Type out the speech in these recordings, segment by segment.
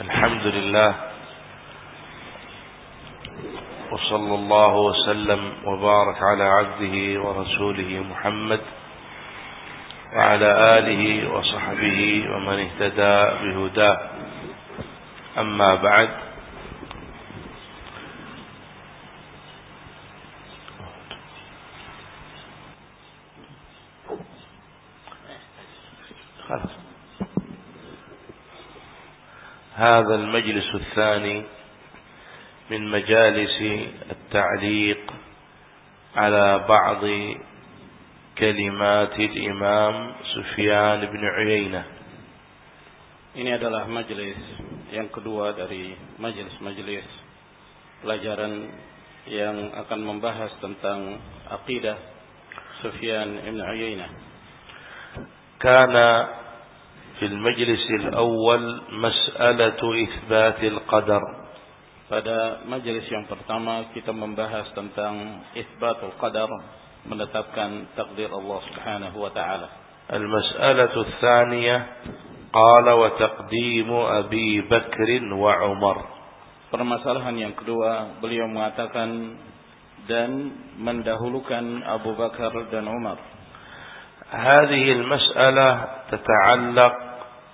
الحمد لله وصلى الله وسلم وبارك على عبده ورسوله محمد وعلى آله وصحبه ومن اهتدى بهداه. أما بعد هذا المجلس الثاني من مجالس التعليق على بعض كلمات الإمام سفيان بن عيينة Ini adalah majelis yang kedua dari majelis-majelis pelajaran yang akan membahas tentang aqidah Sufyan ibn Uyainah. كان في المجلس الأول مسألة إثبات القدر Pada majelis yang pertama kita membahas tentang isbatul qadar, menetapkan takdir Allah Subhanahu wa taala. المسألة الثانية قال وتقديم أبي بكر وعمر Permasalahan yang kedua, beliau mengatakan dan mendahulukan Abu Bakar dan Umar. هذه المسألة تتعلق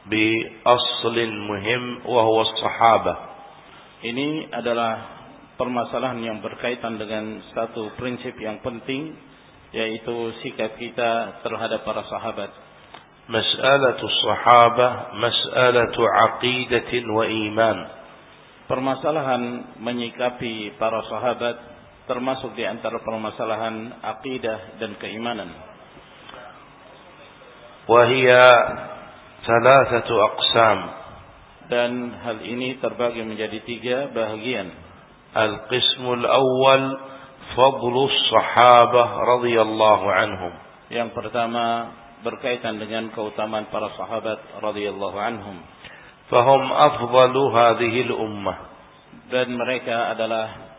بأصل مهم وهو الصحابة Ini adalah permasalahan yang berkaitan dengan satu prinsip yang penting yaitu sikap kita terhadap para sahabat. مسألة الصحابة مسألة عقيدة وإيمان Permasalahan menyikapi para sahabat termasuk di antara permasalahan akidah dan keimanan. وهي thalathatu aqsam. Dan hal ini terbagi menjadi tiga bahagian. Al-qismul awal fadlus sahabah radhiyallahu anhum. Yang pertama berkaitan dengan keutamaan para sahabat radhiyallahu anhum. Fahum afdalu hadhihi ummah Dan mereka adalah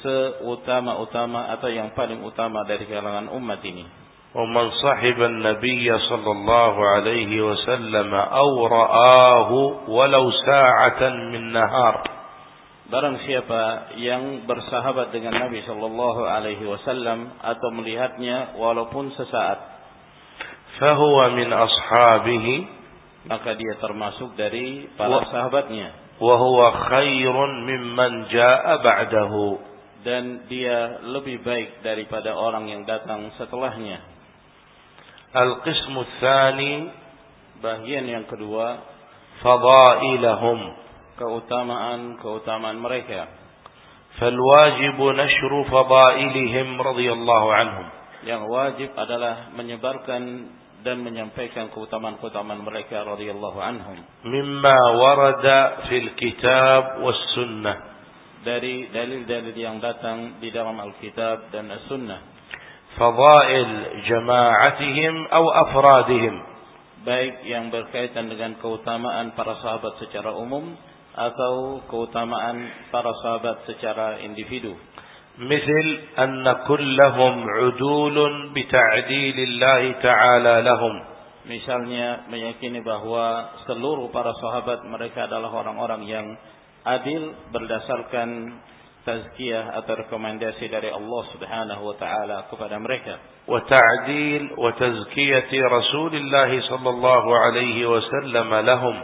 seutama-utama atau yang paling utama dari kalangan umat ini. ومن صحب النبي صلى الله عليه وسلم أو رآه ولو ساعة من نهار Barang siapa yang bersahabat dengan Nabi Shallallahu Alaihi Wasallam atau melihatnya walaupun sesaat, فهو من أصحابه maka dia termasuk dari para Wah. sahabatnya وهو خير ممن جاء بعده dan dia lebih baik daripada orang yang datang setelahnya. القسم الثاني Bagian yang kedua, فضائلهم keutamaan-keutamaan mereka. فالواجب نشر فضائلهم رضي الله عنهم Yang wajib adalah menyebarkan dan menyampaikan keutamaan-keutamaan mereka radhiyallahu anhum مما ورد في الكتاب والسنة dari dalil-dalil yang datang di dalam Alkitab dan As-Sunnah. فضائل جماعتهم أو أفرادهم baik yang berkaitan dengan keutamaan para sahabat secara umum atau keutamaan para sahabat secara individu. مثل أن كلهم عدول بتعديل الله تعالى لهم Misalnya meyakini bahwa seluruh para sahabat mereka adalah orang-orang yang adil berdasarkan tazkiyah atau rekomendasi dari Allah Subhanahu wa taala kepada mereka. وتعديل وتزكية رسول الله صلى الله عليه وسلم لهم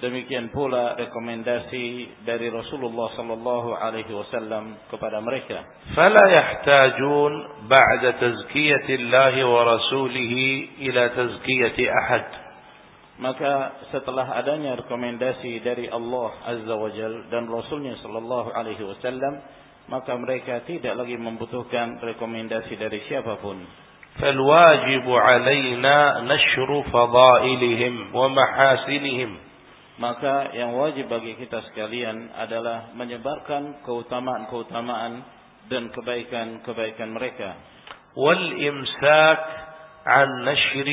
Demikian pula rekomendasi dari Rasulullah sallallahu alaihi wasallam kepada mereka. فلا يحتاجون بعد تزكية الله ورسوله إلى تزكية أحد Maka setelah adanya rekomendasi dari Allah Azza wa Jal dan Rasulnya sallallahu alaihi wasallam, maka mereka tidak lagi membutuhkan rekomendasi dari siapapun. فالواجب علينا نشر فضائلهم ومحاسنهم Maka yang wajib bagi kita sekalian adalah menyebarkan keutamaan-keutamaan dan kebaikan-kebaikan mereka والإمساك عن نشر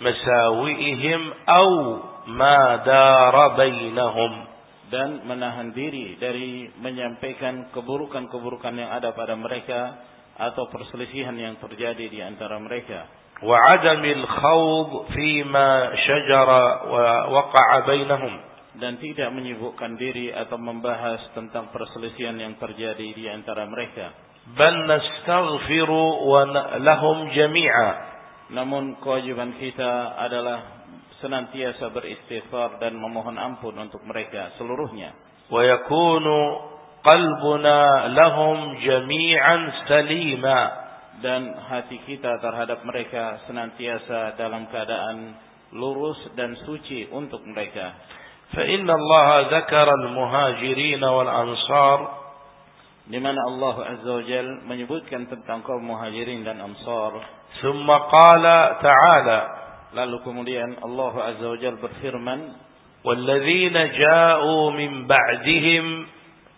masawiihim au ma dara bainahum dan menahan diri dari menyampaikan keburukan-keburukan yang ada pada mereka atau perselisihan yang terjadi di antara mereka wa adamil khawd fima syajara wa waqa'a bainahum dan tidak menyibukkan diri atau membahas tentang perselisihan yang terjadi di antara mereka. Bal nastaghfiru wa lahum jami'a. Namun kewajiban kita adalah senantiasa beristighfar dan memohon ampun untuk mereka seluruhnya. ويكون قلبنا لهم جميعا سليما dan hati kita terhadap mereka senantiasa dalam keadaan lurus dan suci untuk mereka. فإن الله ذكر المهاجرين والأنصار di mana Allah Azza wa Jal menyebutkan tentang kaum muhajirin dan ansar. ثم قال تعالى Lalu kemudian Allah Azza wa Jal berfirman, والذين جاءوا من بعدهم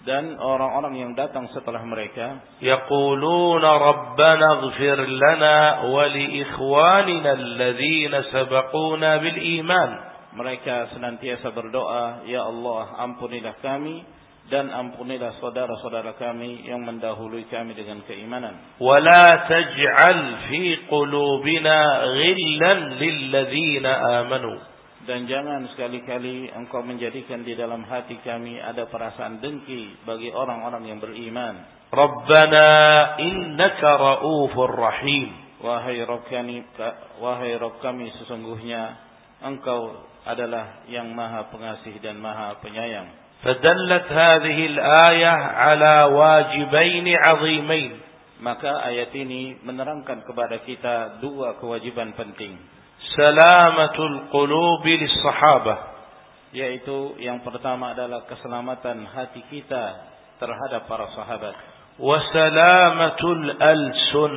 dan orang-orang yang datang setelah mereka يقولون ربنا اغفر لنا ولإخواننا الذين سبقونا بالإيمان mereka senantiasa berdoa ya Allah ampunilah kami dan ampunilah saudara-saudara kami yang mendahului kami dengan keimanan. ولا تجعل في قلوبنا غلا للذين آمنوا Dan jangan sekali-kali engkau menjadikan di dalam hati kami ada perasaan dengki bagi orang-orang yang beriman. Rabbana innaka ra'ufur rahim. Wahai Rabb kami, wahai Rabb kami sesungguhnya engkau adalah yang maha pengasih dan maha penyayang. فدلت هذه الآية على واجبين عظيمين maka ayat ini menerangkan kepada kita dua kewajiban penting سلامة القلوب للصحابة yaitu yang pertama adalah keselamatan hati kita terhadap para sahabat وسلامة الألسن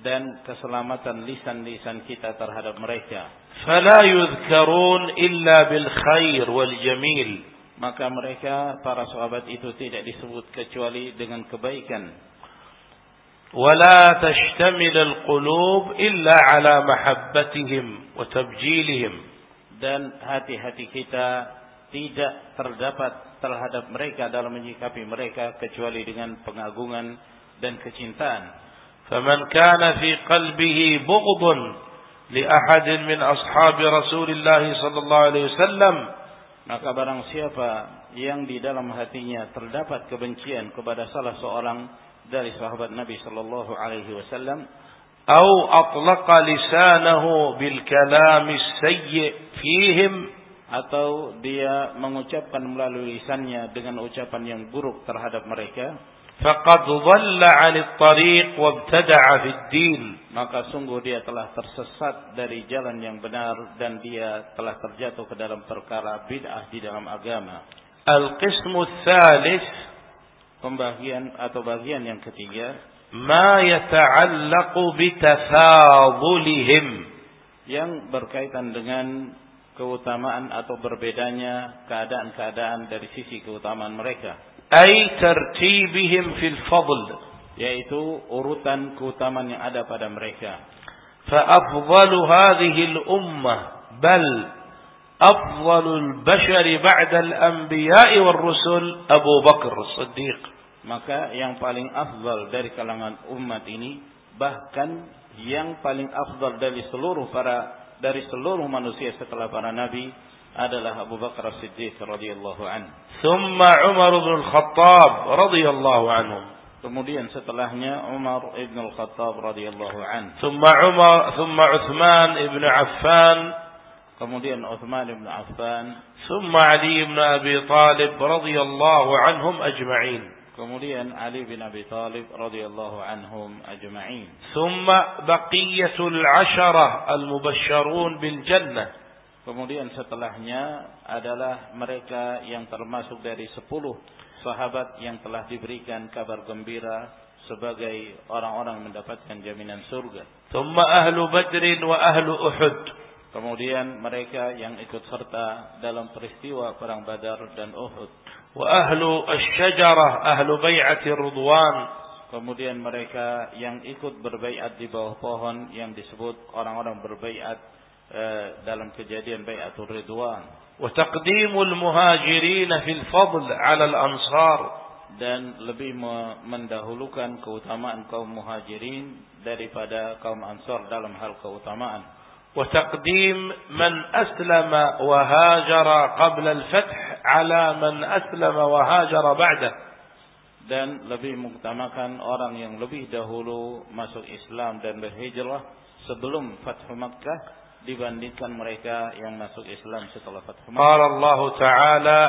dan keselamatan lisan-lisan kita terhadap mereka فلا يذكرون إلا بالخير والجميل maka mereka para sahabat itu tidak disebut kecuali dengan kebaikan ولا تشتمل القلوب إلا على محبتهم وتبجيلهم dan hati-hati kita tidak terdapat terhadap mereka dalam menyikapi mereka kecuali dengan pengagungan dan kecintaan. فمن كان في قلبه بغض لأحد من أصحاب رسول الله صلى الله عليه وسلم maka barang siapa yang di dalam hatinya terdapat kebencian kepada salah seorang dari sahabat Nabi sallallahu alaihi wasallam atau atlaqa lisanahu bil kalam fihim. atau dia mengucapkan melalui lisannya dengan ucapan yang buruk terhadap mereka faqad dhalla 'anil tariq wabtada'a fid din maka sungguh dia telah tersesat dari jalan yang benar dan dia telah terjatuh ke dalam perkara bid'ah di dalam agama. al qismu tsalits pembagian atau bagian yang ketiga. ma yata'allaqu bitafadhulihim yang berkaitan dengan keutamaan atau berbedanya keadaan-keadaan dari sisi keutamaan mereka ay tartibihim fil fadl. Yaitu urutan keutamaan yang ada pada mereka. Fa afdalu hadhihi al ummah. Bal afdalu al bashar ba'da al anbiya'i wal rusul Abu Bakar siddiq maka yang paling afdal dari kalangan umat ini bahkan yang paling afdal dari seluruh para dari seluruh manusia setelah para nabi adalah Abu Bakar As-Siddiq radhiyallahu an. ثم عمر بن الخطاب رضي الله عنه Kemudian setelahnya Umar ibn al-Khattab radhiyallahu an. ثم عمر ثم عثمان بن عفان Kemudian Uthman ibn Affan. ثم علي بن أبي طالب رضي الله عنهم أجمعين Kemudian Ali bin Abi Thalib radhiyallahu anhum ajma'in. ثم بقية العشرة المبشرون بالجنة Kemudian setelahnya adalah mereka yang termasuk dari sepuluh sahabat yang telah diberikan kabar gembira sebagai orang-orang mendapatkan jaminan surga. Tumma ahlu badrin wa ahlu uhud. Kemudian mereka yang ikut serta dalam peristiwa perang Badar dan Uhud. Wa ahlu asyajarah ahlu bayati ridwan. Kemudian mereka yang ikut berbaiat di bawah pohon yang disebut orang-orang berbaiat dalam kejadian baiatul ridwan وتقديم المهاجرين في الفضل على الأنصار dan lebih me- mendahulukan keutamaan kaum muhajirin daripada kaum ansar dalam hal keutamaan. وتقديم من أسلم وهاجر قبل الفتح على من أسلم وهاجر بعده dan lebih mengutamakan orang yang lebih dahulu masuk Islam dan berhijrah sebelum Fathu Makkah dibandingkan mereka yang masuk Islam setelah Fathu Makkah. قال الله تعالى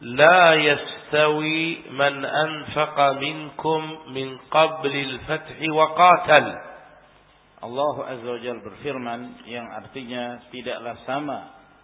لا يستوي من أنفق منكم من قبل الفتح وقاتل Allah Azza wa Jalla berfirman yang artinya tidaklah sama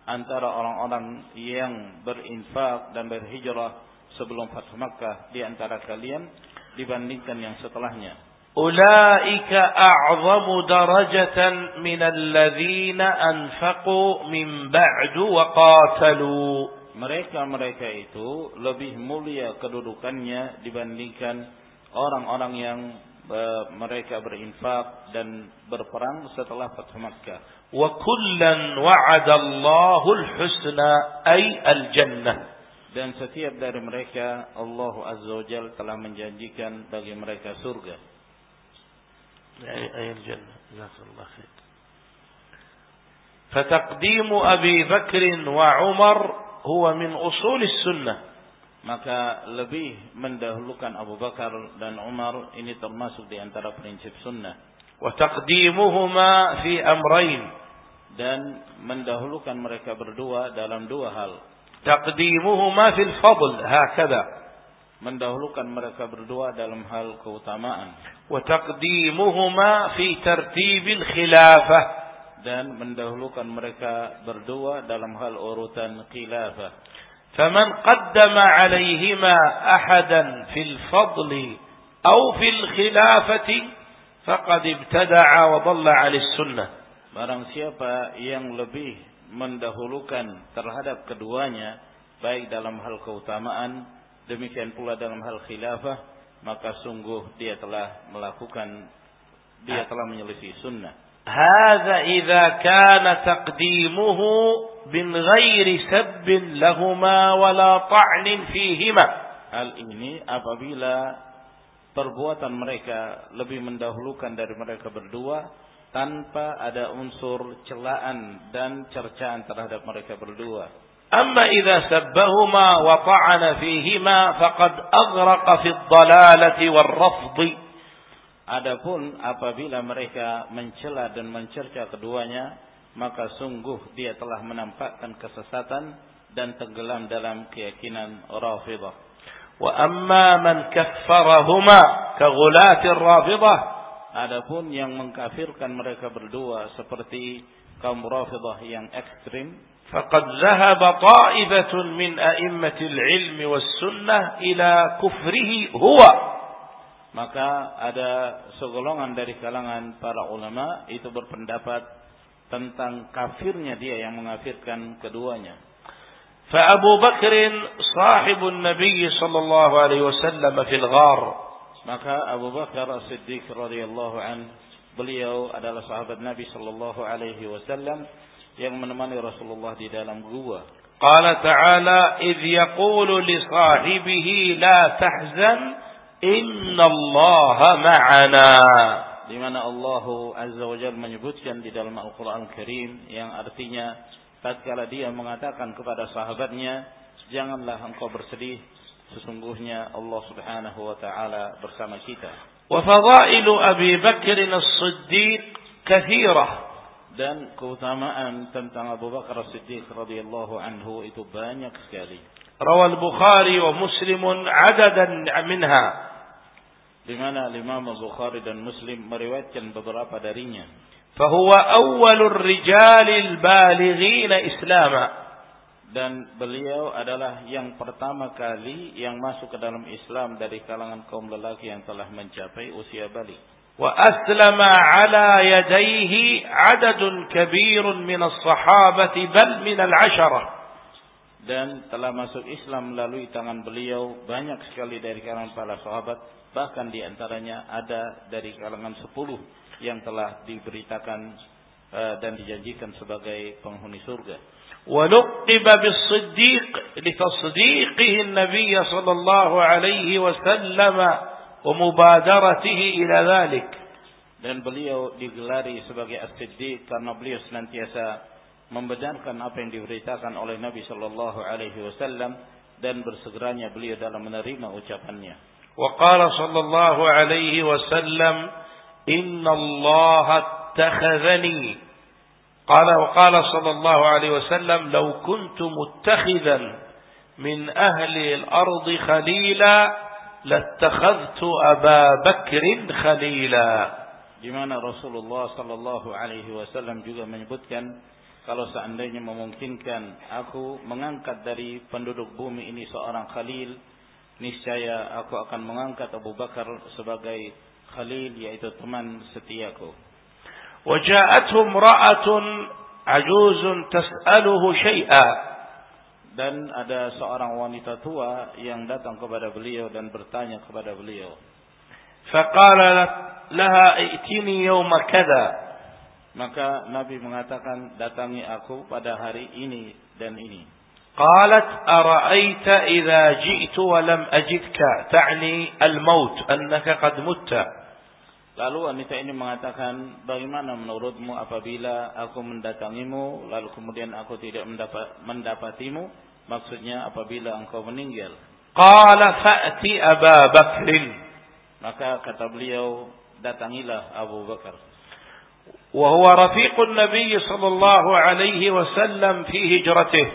antara orang-orang yang berinfak dan berhijrah sebelum Fathu Makkah di antara kalian dibandingkan yang setelahnya. أولئك أعظم درجة من الذين أنفقوا من بعد وقاتلوا Mereka-mereka itu lebih mulia kedudukannya dibandingkan orang-orang yang eh, mereka berinfak dan berperang setelah Fathu Makkah. وكلا وعد الله الحسنى أي الجنة Dan setiap dari mereka Allah Azza wa Jalla telah menjanjikan bagi mereka surga. أي أي الجنة جزاك الله خير فتقديم أبي بكر وعمر هو من أصول السنة Maka lebih mendahulukan Abu Bakar dan Umar ini termasuk di antara prinsip sunnah. وتقديمهما في أمرين Dan mendahulukan mereka berdua dalam dua hal. تقديمهما في الفضل هكذا Mendahulukan mereka berdua dalam hal keutamaan. وتقديمهما في ترتيب الخلافة Dan mendahulukan mereka berdua dalam hal urutan khilafah. فمن قدم عليهما أحدا في الفضل أو في الخلافة فقد ابتدع وضل عن السنة Barang siapa yang lebih mendahulukan terhadap keduanya, baik dalam hal keutamaan, demikian pula dalam hal khilafah, maka sungguh dia telah melakukan dia telah menyelisih sunnah. Hada idza kana taqdimuhu bin ghairi sabbin lahuma wala ta'nin fihima. Hal ini apabila perbuatan mereka lebih mendahulukan dari mereka berdua tanpa ada unsur celaan dan cercaan terhadap mereka berdua. أما إذا سبهما وطعن فيهما فقد أغرق في fi والرفض. Adapun apabila mereka mencela dan mencerca keduanya, maka sungguh dia telah menampakkan kesesatan dan tenggelam dalam keyakinan Rafidhah. Wa amma man kaffarahuma. Adapun yang mengkafirkan mereka berdua seperti kaum yang ekstrim فقد ذهب طائفة من أئمة العلم والسنة إلى كفره هو maka ada segolongan dari kalangan para ulama itu berpendapat tentang kafirnya dia yang mengafirkan keduanya. فأبو بكر صاحب النبي صلى الله عليه وسلم في الغار Maka Abu Bakar As-Siddiq radhiyallahu an beliau adalah sahabat Nabi sallallahu alaihi wasallam yang menemani Rasulullah di dalam gua. Qala ta'ala idh yaqulu li sahibihi la tahzan innallaha ma'ana. Di mana Allah Azza wa Jalla menyebutkan di dalam Al-Qur'an Karim yang artinya tatkala dia mengatakan kepada sahabatnya janganlah engkau bersedih sesungguhnya Allah Subhanahu wa taala bersama kita. Wa fadailu Abi Bakr As-Siddiq kathirah dan keutamaan tentang Abu Bakar Siddiq radhiyallahu anhu itu banyak sekali. Rawal Bukhari wa Muslim adadan minha. Di mana Imam Bukhari dan Muslim meriwayatkan beberapa darinya. Fahuwa awwalur rijalil balighina islama. dan beliau adalah yang pertama kali yang masuk ke dalam Islam dari kalangan kaum lelaki yang telah mencapai usia balik. وأسلم على يديه عدد كبير من الصحابة بل من العشرة Dan telah masuk Islam melalui tangan beliau banyak sekali dari kalangan para sahabat. Bahkan di antaranya ada dari kalangan sepuluh yang telah diberitakan eh, dan dijanjikan sebagai penghuni surga. ولقب بالصديق لتصديقه النبي صلى الله عليه وسلم ومبادرته إلى ذلك dan beliau digelari sebagai As-Siddiq karena beliau senantiasa membenarkan apa yang diberitakan oleh Nabi sallallahu alaihi wasallam dan bersegeranya beliau dalam menerima ucapannya. Wa qala sallallahu alaihi wasallam inna Allah ittakhadhani qala wa qala sallallahu alaihi wasallam law kuntu muttakhidhan min ahli al-ard khalila lattakhadhtu Aba Bakr khalila di mana Rasulullah sallallahu alaihi wasallam juga menyebutkan kalau seandainya memungkinkan aku mengangkat dari penduduk bumi ini seorang khalil niscaya aku akan mengangkat Abu Bakar sebagai khalil yaitu teman setiaku وجاءته امرأة عجوز تسأله شيئا dan ada seorang wanita tua yang datang kepada beliau dan bertanya kepada beliau. Faqala lah, laha i'tini yawma kadha. Maka nabi mengatakan datangi aku pada hari ini dan ini. Qalat ara'aita idza ji'tu wa lam ajidka ta'ni al-maut annaka qad mutta? Lalu wanita ini mengatakan, bagaimana menurutmu apabila aku mendatangimu, lalu kemudian aku tidak mendapat, mendapatimu? Maksudnya apabila engkau meninggal. قال فأت أبا بكر Maka kata beliau, datangilah Abu Bakar. وهو رفيق النبي صلى الله عليه وسلم في هجرته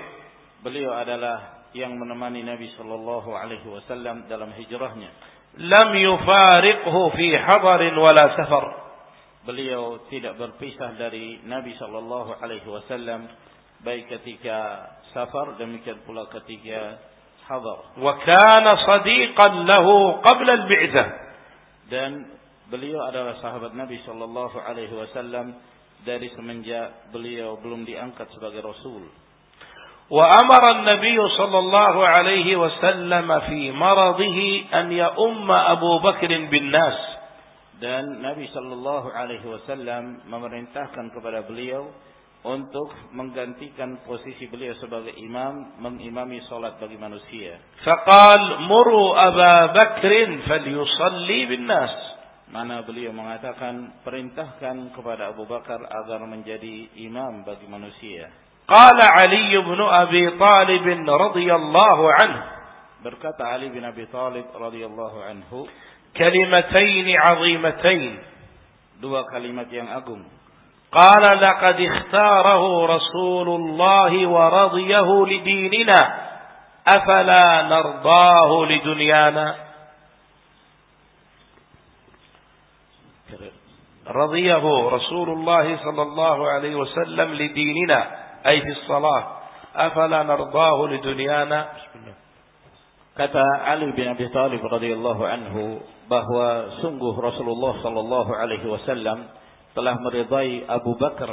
Beliau adalah yang menemani Nabi Shallallahu Alaihi Wasallam dalam hijrahnya. لم يفارقه في حضر ولا سفر Beliau tidak berpisah dari Nabi Shallallahu Alaihi Wasallam baik ketika safar demikian pula ketika hadar. وكان صديقا له قبل البعثة Dan beliau adalah sahabat Nabi Shallallahu Alaihi Wasallam dari semenjak beliau belum diangkat sebagai Rasul. وأمر النبي صلى الله عليه وسلم في مرضه أن يؤم أبو بكر بالناس Dan Nabi Shallallahu Alaihi Wasallam memerintahkan kepada beliau untuk menggantikan posisi beliau sebagai imam, mengimami solat bagi manusia. فقال مروا أبا بكر فليصلي بالناس Mana beliau mengatakan perintahkan kepada Abu Bakar agar menjadi imam bagi manusia. قال علي بن أبي طالب رضي الله عنه. بركة علي بن أبي طالب رضي الله عنه كلمتين عظيمتين. دو كلمات yang قال لقد اختاره رسول الله ورضيه لديننا. أفلا نرضاه لدنيانا؟ رضيه رسول الله صلى الله عليه وسلم لديننا. أي في الصلاة afala nardahu lidunyana kata Ali bin Abi Thalib radhiyallahu anhu bahwa sungguh Rasulullah sallallahu alaihi wasallam telah meridai Abu Bakar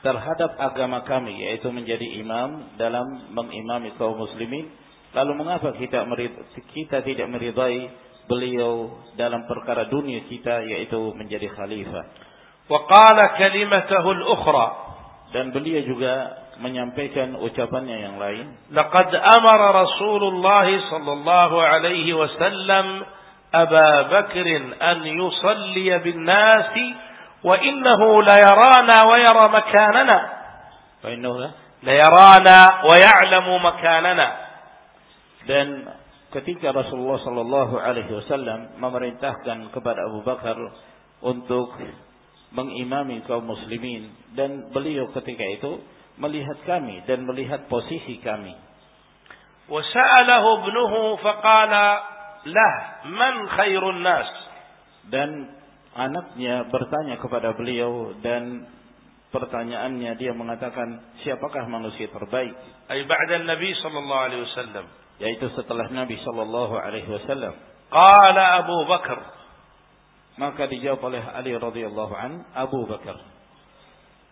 terhadap agama kami yaitu menjadi imam dalam mengimami kaum muslimin. Lalu mengapa kita meridai, kita tidak meridai beliau dalam perkara dunia kita yaitu menjadi khalifah? dan beliau juga menyampaikan ucapannya yang lain. Laqad amara Rasulullah sallallahu alaihi wasallam Aba Bakr an yusalli bin nas wa innahu la yarana wa yara makanana. Fa innahu la yarana wa ya'lamu makanana. Dan ketika Rasulullah sallallahu alaihi wasallam memerintahkan kepada Abu Bakar untuk mengimami kaum muslimin dan beliau ketika itu melihat kami dan melihat posisi kami وسأله ابنه فقال له من خير الناس dan anaknya bertanya kepada beliau dan pertanyaannya dia mengatakan siapakah manusia terbaik أي بعد النبي صلى الله عليه وسلم yaitu setelah Nabi Shallallahu Alaihi Wasallam قال أبو بكر maka dijawab oleh Ali radhiyallahu an Abu Bakar.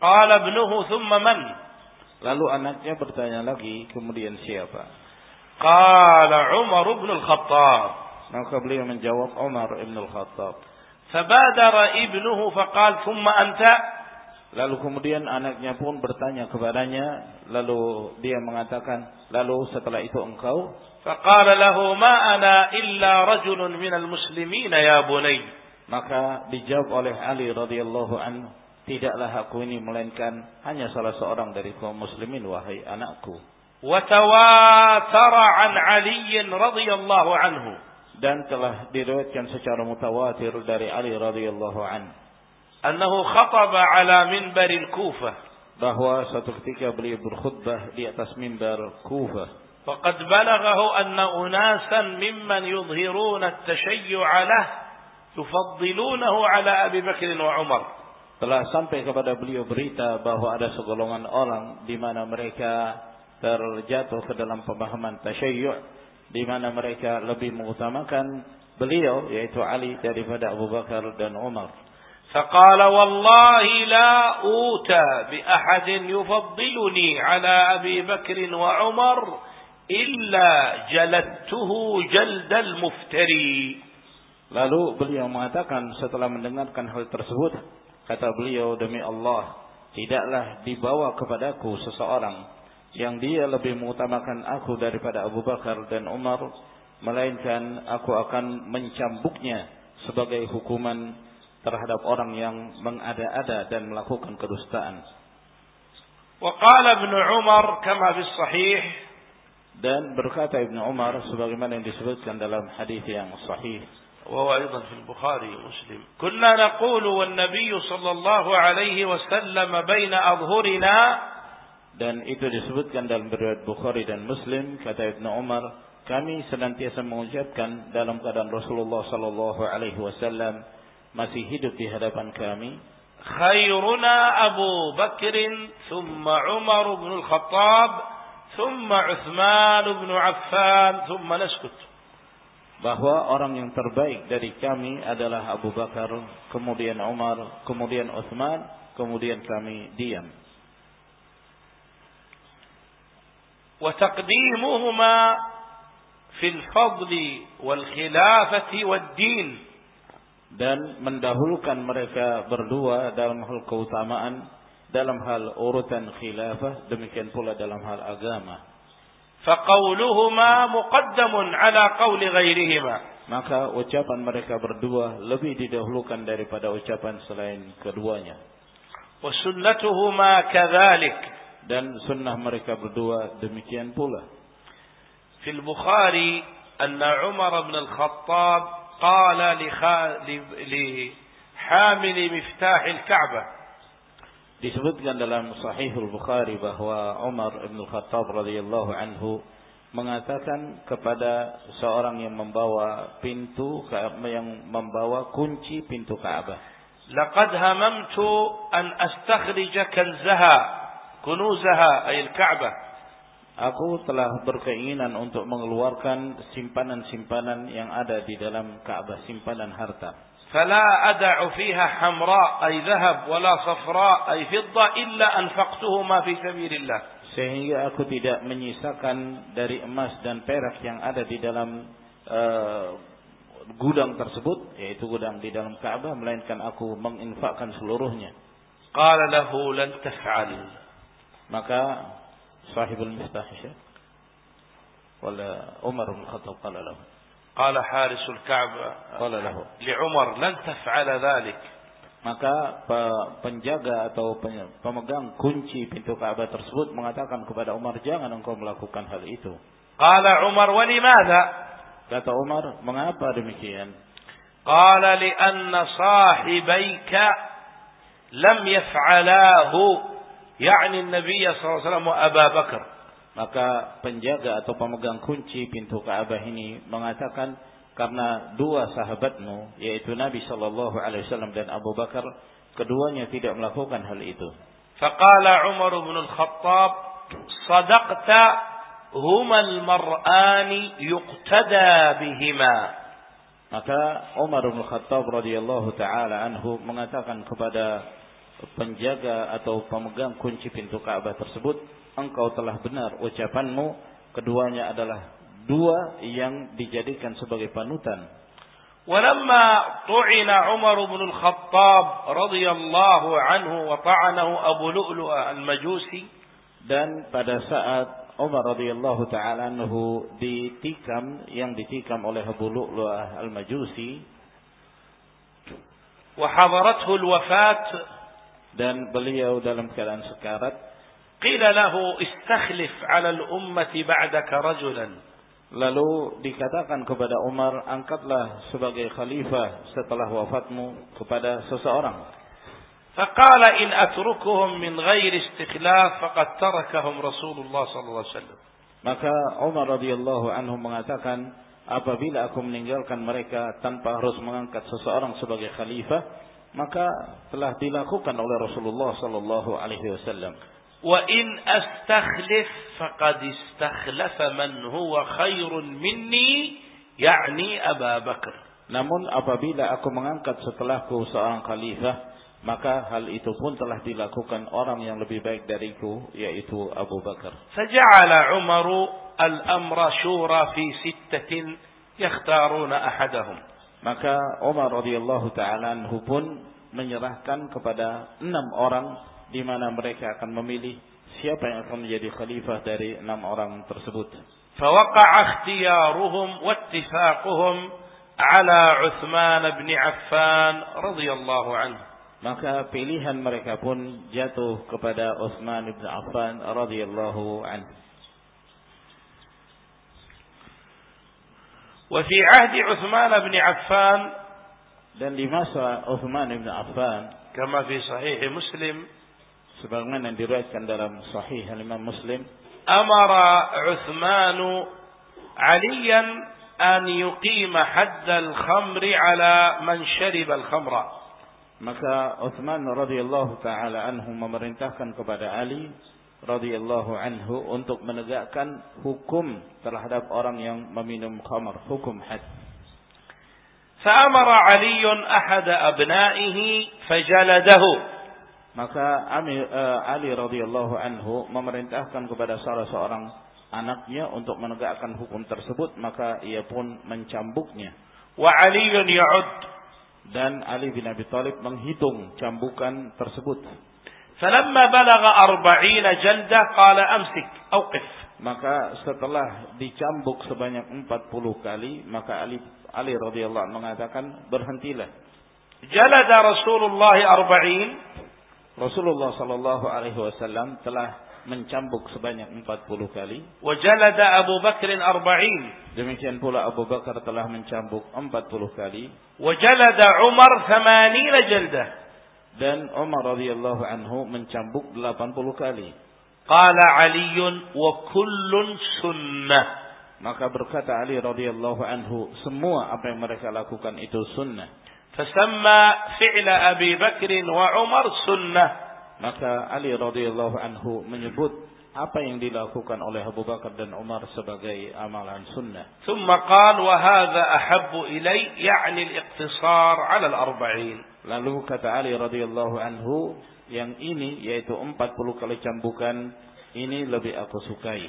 Qala ibnuhu thumma man? Lalu anaknya bertanya lagi, kemudian siapa? Qala Umar ibn al-Khattab. Maka beliau menjawab Umar ibn al-Khattab. Fabadara ibnuhu faqal thumma anta? Lalu kemudian anaknya pun bertanya kepadanya, lalu dia mengatakan, lalu setelah itu engkau? Faqala lahu ma'ana illa rajulun minal muslimin ya bunayya. Maka dijawab oleh Ali radhiyallahu anhu, tidaklah aku ini melainkan hanya salah seorang dari kaum muslimin wahai anakku. وتواتر عن علي رضي الله عنه dan telah diriwayatkan secara mutawatir dari Ali radhiyallahu anhu أنه خطب على منبر الكوفة bahwa suatu ketika beliau berkhutbah di atas mimbar Kufah وقد بلغه أن أناسا ممن يظهرون التشيع له يفضلونه على أبي بكر وعمر telah sampai kepada beliau berita bahwa ada segolongan orang di mana mereka terjatuh ke dalam pemahaman tasyayyu' di mana mereka lebih mengutamakan beliau yaitu Ali daripada Abu Bakar dan Umar. فقال والله لا أوتى بأحد يفضلني على أبي بكر وعمر إلا جلدته جلد المفتري Lalu beliau mengatakan setelah mendengarkan hal tersebut, kata beliau demi Allah, tidaklah dibawa kepadaku seseorang yang dia lebih mengutamakan aku daripada Abu Bakar dan Umar, melainkan aku akan mencambuknya sebagai hukuman terhadap orang yang mengada-ada dan melakukan kedustaan. وقال ابن عمر كما في الصحيح Dan berkata Ibnu Umar sebagaimana yang disebutkan dalam hadis yang sahih وهو أيضا في البخاري ومسلم كنا نقول والنبي صلى الله عليه وسلم بين أظهرنا dan itu disebutkan dalam riwayat Bukhari dan Muslim kata Ibnu Umar kami senantiasa mengucapkan dalam keadaan Rasulullah sallallahu alaihi wasallam masih hidup di hadapan kami خيرنا أبو بكر ثم عمر بن الخطاب ثم عثمان بن عفان ثم نسكت bahwa orang yang terbaik dari kami adalah Abu Bakar, kemudian Umar, kemudian Uthman, kemudian kami diam. وتقديمهما في الفضل والخلافة والدين dan mendahulukan mereka berdua dalam hal keutamaan dalam hal urutan khilafah demikian pula dalam hal agama فقولهما مقدم على قول غيرهما maka ucapan mereka berdua lebih didahulukan daripada ucapan selain keduanya. Wasunnatuhuma kadzalik dan sunnah mereka berdua demikian pula. fi al-bukhari anna Umar bin Al-Khattab qala li li hamil miftah al-Ka'bah Disebutkan dalam Sahihul Bukhari bahwa Umar bin Khattab radhiyallahu anhu mengatakan kepada seorang yang membawa pintu yang membawa kunci pintu Ka'bah. Laqad hamamtu an astakhrija kanzaha kunuzaha ay al-Ka'bah. Aku telah berkeinginan untuk mengeluarkan simpanan-simpanan yang ada di dalam Ka'bah, simpanan harta. فلا أدع فيها حمراء أي ذهب ولا صفراء أي فضة إلا أنفقتهما في سبيل الله Sehingga aku tidak menyisakan dari emas dan perak yang ada di dalam eh, gudang tersebut, yaitu gudang di dalam Ka'bah, melainkan aku menginfakkan seluruhnya. قال له لن تفعل Maka sahibul miftah Syekh wala Umar bin Khattab qala lahu Qala Haris al-Ka'bah. Maka penjaga atau pemegang kunci pintu Ka'bah tersebut mengatakan kepada Umar jangan engkau melakukan hal itu. Qala Umar wa limadha? Kata Umar, mengapa demikian? Qala li anna sahibaika lam yaf'alahu. Yani Nabi sallallahu alaihi wasallam wa Abu Bakar. Maka penjaga atau pemegang kunci pintu Ka'bah ini mengatakan karena dua sahabatmu yaitu Nabi sallallahu alaihi wasallam dan Abu Bakar keduanya tidak melakukan hal itu. Faqala Umar bin Al-Khattab sadaqta huma al-mar'ani yuqtada bihima. Maka Umar bin Khattab radhiyallahu taala anhu mengatakan kepada penjaga atau pemegang kunci pintu Ka'bah tersebut engkau telah benar ucapanmu keduanya adalah dua yang dijadikan sebagai panutan ولما طعن عمر بن الخطاب رضي الله عنه وطعنه أبو لؤلؤ المجوسي dan pada saat Umar radhiyallahu taala anhu ditikam yang ditikam oleh Abu Lu'lu'ah al-Majusi وحضرته الوفاة dan beliau dalam keadaan sekarat Qila lahu istakhlif 'ala al-ummati ba'daka rajulan. Lalu dikatakan kepada Umar, angkatlah sebagai khalifah setelah wafatmu kepada seseorang. Faqala in atrukuhum min ghairi istikhlaf faqad tarakahum Rasulullah sallallahu alaihi wasallam. Maka Umar radhiyallahu anhu mengatakan, apabila aku meninggalkan mereka tanpa harus mengangkat seseorang sebagai khalifah, maka telah dilakukan oleh Rasulullah sallallahu alaihi wasallam. Wa in astakhlif faqad istakhlafa man huwa khairun minni yakni Abu Namun apabila aku mengangkat setelahku seorang khalifah, maka hal itu pun telah dilakukan orang yang lebih baik dariku yaitu Abu Bakar. Faja'ala Umar al-amra syura fi sittatin yakhtaruna ahadahum. Maka Umar radhiyallahu taala anhu pun menyerahkan kepada enam orang di mana mereka akan memilih siapa yang akan menjadi khalifah dari enam orang tersebut. فوقع اختيارهم واتفاقهم على عثمان بن عفان رضي الله عنه Maka pilihan mereka pun jatuh kepada Utsman bin Affan radhiyallahu anhu. وفي عهد عثمان بن عفان Dan di masa Utsman bin Affan كما في صحيح مسلم sebagaimana diriwayatkan dalam Sahih Imam Muslim أمر عثمان عليا أن يقيم حد الخمر على من شرب الخمر maka Utsman radhiyallahu taala anhu memerintahkan kepada Ali radhiyallahu anhu untuk menegakkan hukum terhadap orang yang meminum khamar, hukum had. فأمر علي أحد أبنائه فجلده Maka eh, Ali radhiyallahu anhu memerintahkan kepada salah seorang anaknya untuk menegakkan hukum tersebut, maka ia pun mencambuknya. Wa Ali ya'ud dan Ali bin Abi Thalib menghitung cambukan tersebut. Falamma balagha 40 jaldah qala amsik awqif. Maka setelah dicambuk sebanyak 40 kali, maka Ali Ali radhiyallahu mengatakan berhentilah. Jalada Rasulullah 40 Rasulullah sallallahu alaihi wasallam telah mencambuk sebanyak 40 kali. Wajalada Abu Bakr 40. Demikian pula Abu Bakar telah mencambuk 40 kali. Wajalada Umar 80 jalda. Dan Umar radhiyallahu anhu mencambuk 80 kali. Qala Ali wa kullun sunnah. Maka berkata Ali radhiyallahu anhu, semua apa yang mereka lakukan itu sunnah. فسمى فعل أبي بكر وعمر سنة Maka Ali radhiyallahu anhu menyebut apa yang dilakukan oleh Abu Bakar dan Umar sebagai amalan sunnah. ثم قال وهذا أحب إلي يعني الاقتصار على الأربعين Lalu kata Ali radhiyallahu anhu, yang ini yaitu 40 kali cambukan ini lebih aku sukai.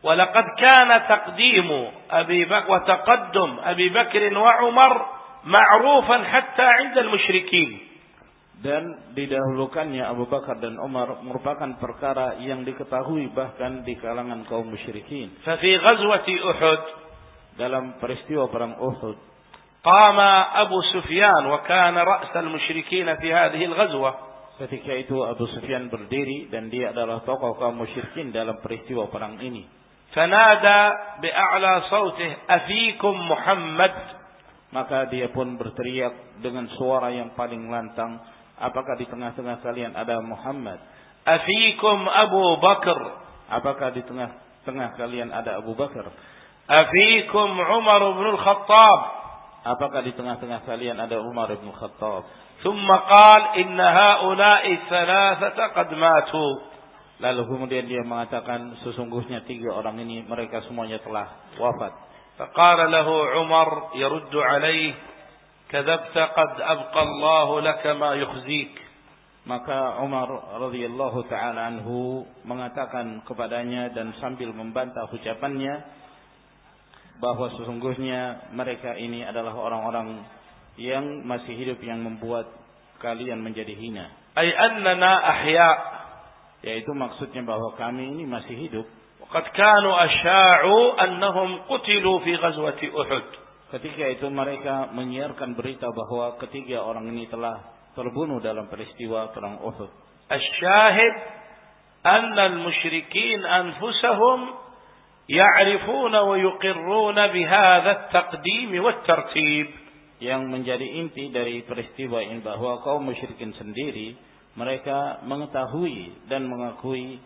ولقد كان تقديم أبي بكر وتقدم أبي بكر وعمر معروفا حتى عند المشركين Dan didahulukannya Abu Bakar dan Umar merupakan perkara yang diketahui bahkan di kalangan kaum musyrikin. ففي غزوة أحد Dalam peristiwa perang Uhud, قام أبو سفيان وكان رأس المشركين في هذه الغزوة ketika itu Abu Sufyan berdiri dan dia adalah tokoh kaum musyrikin dalam peristiwa perang ini. فنادى بأعلى صوته أفيكم محمد maka dia pun berteriak dengan suara yang paling lantang. Apakah di tengah-tengah kalian ada Muhammad? Afikum Abu Bakar. Apakah di tengah-tengah kalian ada Abu Bakar? Afikum Umar bin Khattab Apakah di tengah-tengah kalian ada Umar bin Khattab Thumma qal inna haula'i thalathata qad matu. Lalu kemudian dia mengatakan sesungguhnya tiga orang ini mereka semuanya telah wafat. فقال له عمر يرد عليه كذبت قد أبقى الله لك ما يخزيك Maka Umar radhiyallahu taala anhu mengatakan kepadanya dan sambil membantah ucapannya bahwa sesungguhnya mereka ini adalah orang-orang yang masih hidup yang membuat kalian menjadi hina. أي أننا أحياء Yaitu maksudnya bahwa kami ini masih hidup Qad kanu asya'u annahum qutilu fi ghazwati Uhud. Ketika itu mereka menyiarkan berita bahwa ketiga orang ini telah terbunuh dalam peristiwa perang Uhud. Asyahid anna al-musyrikin anfusahum ya'rifuna wa yuqirruna bihadha at-taqdim wa at-tartib. Yang menjadi inti dari peristiwa ini bahwa kaum musyrikin sendiri mereka mengetahui dan mengakui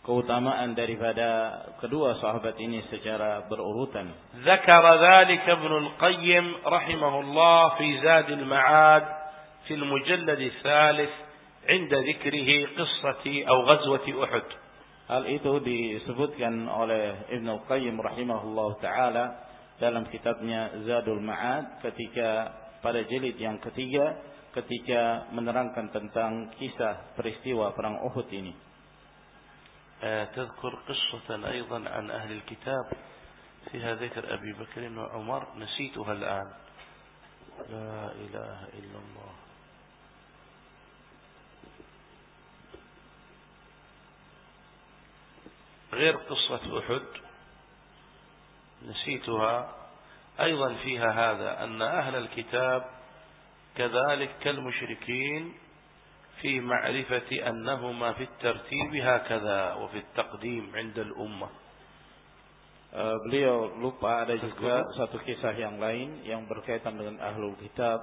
keutamaan daripada kedua sahabat ini secara berurutan. Zakara dzalika Ibnu Al-Qayyim rahimahullah fi Zadil Ma'ad fi al-mujallad. Hal itu disebutkan oleh Ibnu Al-Qayyim rahimahullah taala dalam kitabnya Zadul Ma'ad ketika pada jilid yang ketiga ketika menerangkan tentang kisah peristiwa perang Uhud ini. تذكر قصة أيضا عن أهل الكتاب فيها ذكر أبي بكر وعمر. نسيتها الآن. لا إله إلا الله. غير قصة أحد. نسيتها. أيضا فيها هذا أن أهل الكتاب كذلك كالمشركين في معرفة أنهما في الترتيب هكذا وفي التقديم عند الأمة Uh, beliau lupa ada juga satu kisah yang lain yang berkaitan dengan ahlul kitab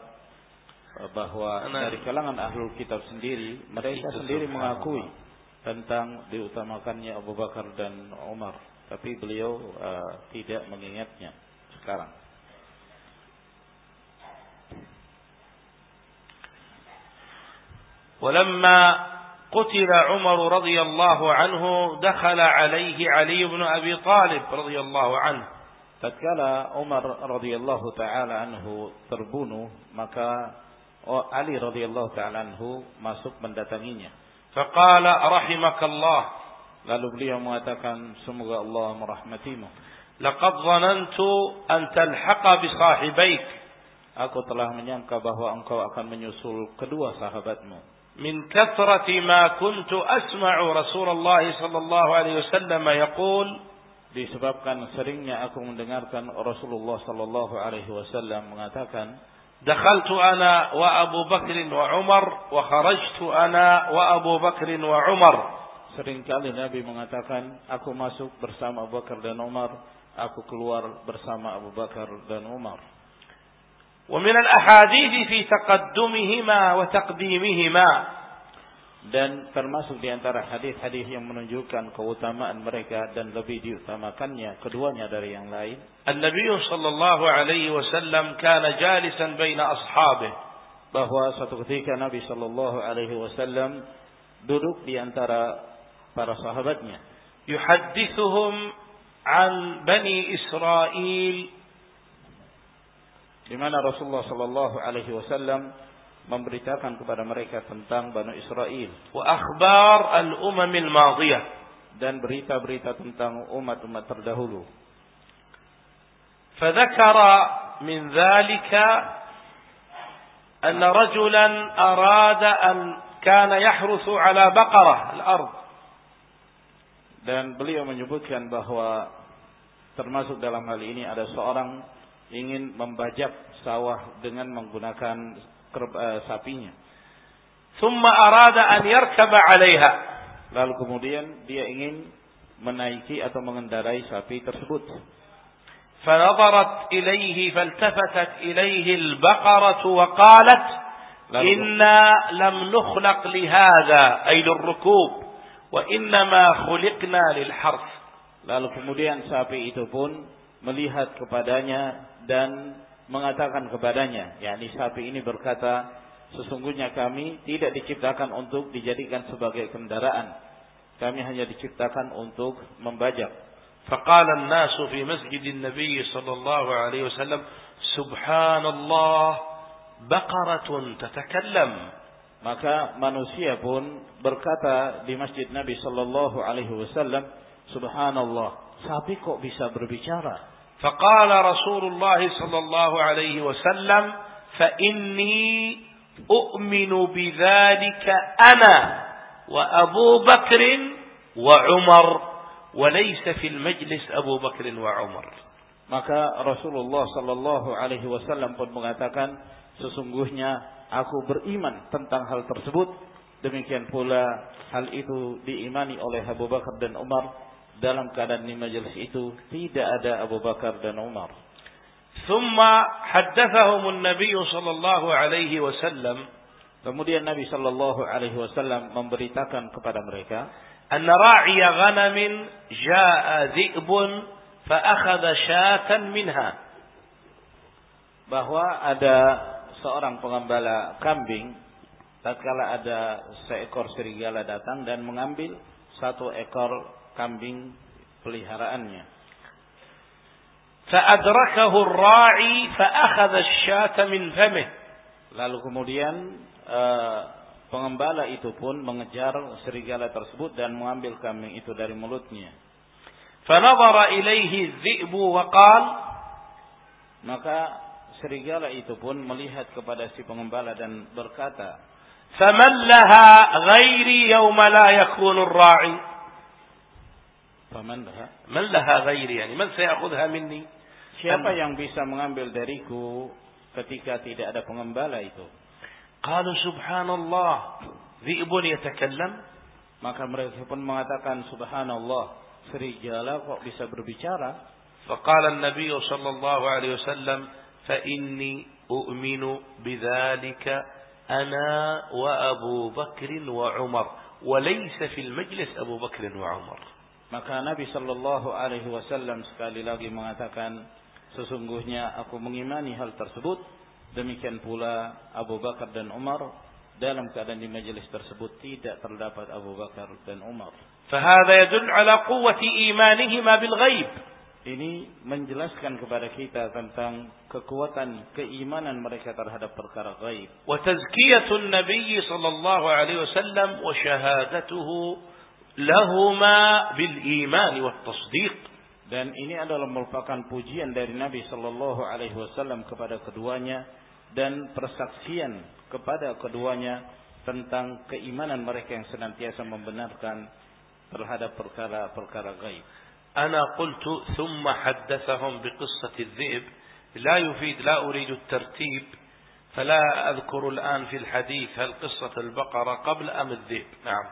uh, bahwa Nah. dari kalangan ahlul kitab sendiri mereka Itu sendiri subhanallah. mengakui tentang diutamakannya Abu Bakar dan Umar tapi beliau uh, tidak mengingatnya sekarang ولما قتل عمر رضي الله عنه دخل عليه علي بن أبي طالب رضي الله عنه. فكلا عمر رضي الله تعالى عنه تربونه مكا علي رضي الله تعالى عنه ما سوق من datanginya فقال رحمك الله lalu beliau mengatakan semoga Allah merahmatimu. لقد ظننت أن تلحق بصاحبيك aku telah menyangka bahwa engkau من يسول kedua sahabatmu. من كثرة ما كنت أسمع رسول الله صلى الله عليه وسلم يقول Disebabkan seringnya aku mendengarkan Rasulullah sallallahu alaihi wasallam mengatakan, دخلت أنا وأبو بكر وعمر وخرجت أنا وأبو بكر وعمر seringkali Nabi mengatakan, aku masuk bersama Abu Bakar dan Umar, aku keluar bersama Abu Bakar dan Umar. ومن الأحاديث في تقدمهما وتقديمهما Dan termasuk di antara hadis-hadis yang menunjukkan keutamaan mereka dan lebih diutamakannya keduanya dari yang lain. النبي صلى الله عليه وسلم كان جالسا بين أصحابه bahwa suatu ketika Nabi Shallallahu Alaihi Wasallam duduk di antara para sahabatnya, يحدثهم عن بني إسرائيل di mana Rasulullah Shallallahu Alaihi Wasallam memberitakan kepada mereka tentang Bani Israel وأخبار الأمم الماضية dan berita-berita tentang umat-umat terdahulu. فذكر من ذلك أن رجلا أراد أن كان يحرث على بقرة الأرض Dan beliau menyebutkan bahwa termasuk dalam hal ini ada seorang ingin membajak sawah dengan menggunakan kerb- eh, sapinya. ثم أراد أن يركب عليها Lalu kemudian dia ingin menaiki atau mengendarai sapi tersebut. فنظرت إليه فالتفتت إليه البقرة وقالت Lalu, إنا لم نخلق لهذا أي للركوب وإنما خلقنا للحرث lalu kemudian sapi itu pun melihat kepadanya dan mengatakan kepadanya, yakni sapi ini berkata, sesungguhnya kami tidak diciptakan untuk dijadikan sebagai kendaraan. Kami hanya diciptakan untuk membajak. فقال الناس في مسجد النبي صلى الله عليه وسلم سبحان الله بقرة تتكلم Maka manusia pun berkata di masjid Nabi Sallallahu Alaihi Wasallam, Subhanallah, sapi kok bisa berbicara? فقال رسول الله صلى الله عليه وسلم فإني أؤمن بذلك أنا وأبو بكر وعمر وليس في المجلس أبو بكر وعمر Maka Rasulullah sallallahu alaihi wasallam pun mengatakan sesungguhnya aku beriman tentang hal tersebut. Demikian pula hal itu diimani oleh Abu Bakar dan Umar dalam keadaan di majelis itu tidak ada Abu Bakar dan Umar. ثم حدثهم النبي صلى الله عليه وسلم Kemudian Nabi Shallallahu Alaihi Wasallam memberitakan kepada mereka, أن راعي غنم جاء ذئب فأخذ شاة منها bahwa ada seorang pengembala kambing tatkala ada seekor serigala datang dan mengambil satu ekor kambing peliharaannya. Fa'adrakahu ra'i fa'akhadha syata min famih. Lalu kemudian uh, pengembala itu pun mengejar serigala tersebut dan mengambil kambing itu dari mulutnya. Fanadhara ilaihi dhi'bu wa qala maka serigala itu pun melihat kepada si pengembala dan berkata, "Famallaha ghairi yawma la yakunu ar-ra'i." "Faman laha?" من لها غيري يعني من سيأخذها مني Siapa yang bisa mengambil dariku ketika tidak ada pengembala itu? قالوا سبحان الله ذئب يتكلم Maka mereka pun mengatakan subhanallah, serigala kok bisa berbicara? فقال النبي صلى الله عليه وسلم فإني أؤمن بذلك أنا وأبو بكر وعمر وليس في المجلس أبو بكر وعمر Maka Nabi Shallallahu Alaihi Wasallam sekali lagi mengatakan, sesungguhnya aku mengimani hal tersebut. Demikian pula Abu Bakar dan Umar dalam keadaan di majelis tersebut tidak terdapat Abu Bakar dan Umar. فهذا يدل على قوة إيمانهما بالغيب Ini menjelaskan kepada kita tentang kekuatan keimanan mereka terhadap perkara gaib وتزكية النبي صلى الله عليه وسلم وشهادته لهما بالإيمان والتصديق dan ini adalah merupakan pujian dari Nabi Shallallahu Alaihi Wasallam kepada keduanya dan persaksian kepada keduanya tentang keimanan mereka yang senantiasa membenarkan terhadap perkara-perkara gaib. أنا قلت ثم حدثهم بقصة الذئب لا يفيد لا أريد الترتيب فلا أذكر الآن في الحديث هل قصة البقرة قبل أم الذئب نعم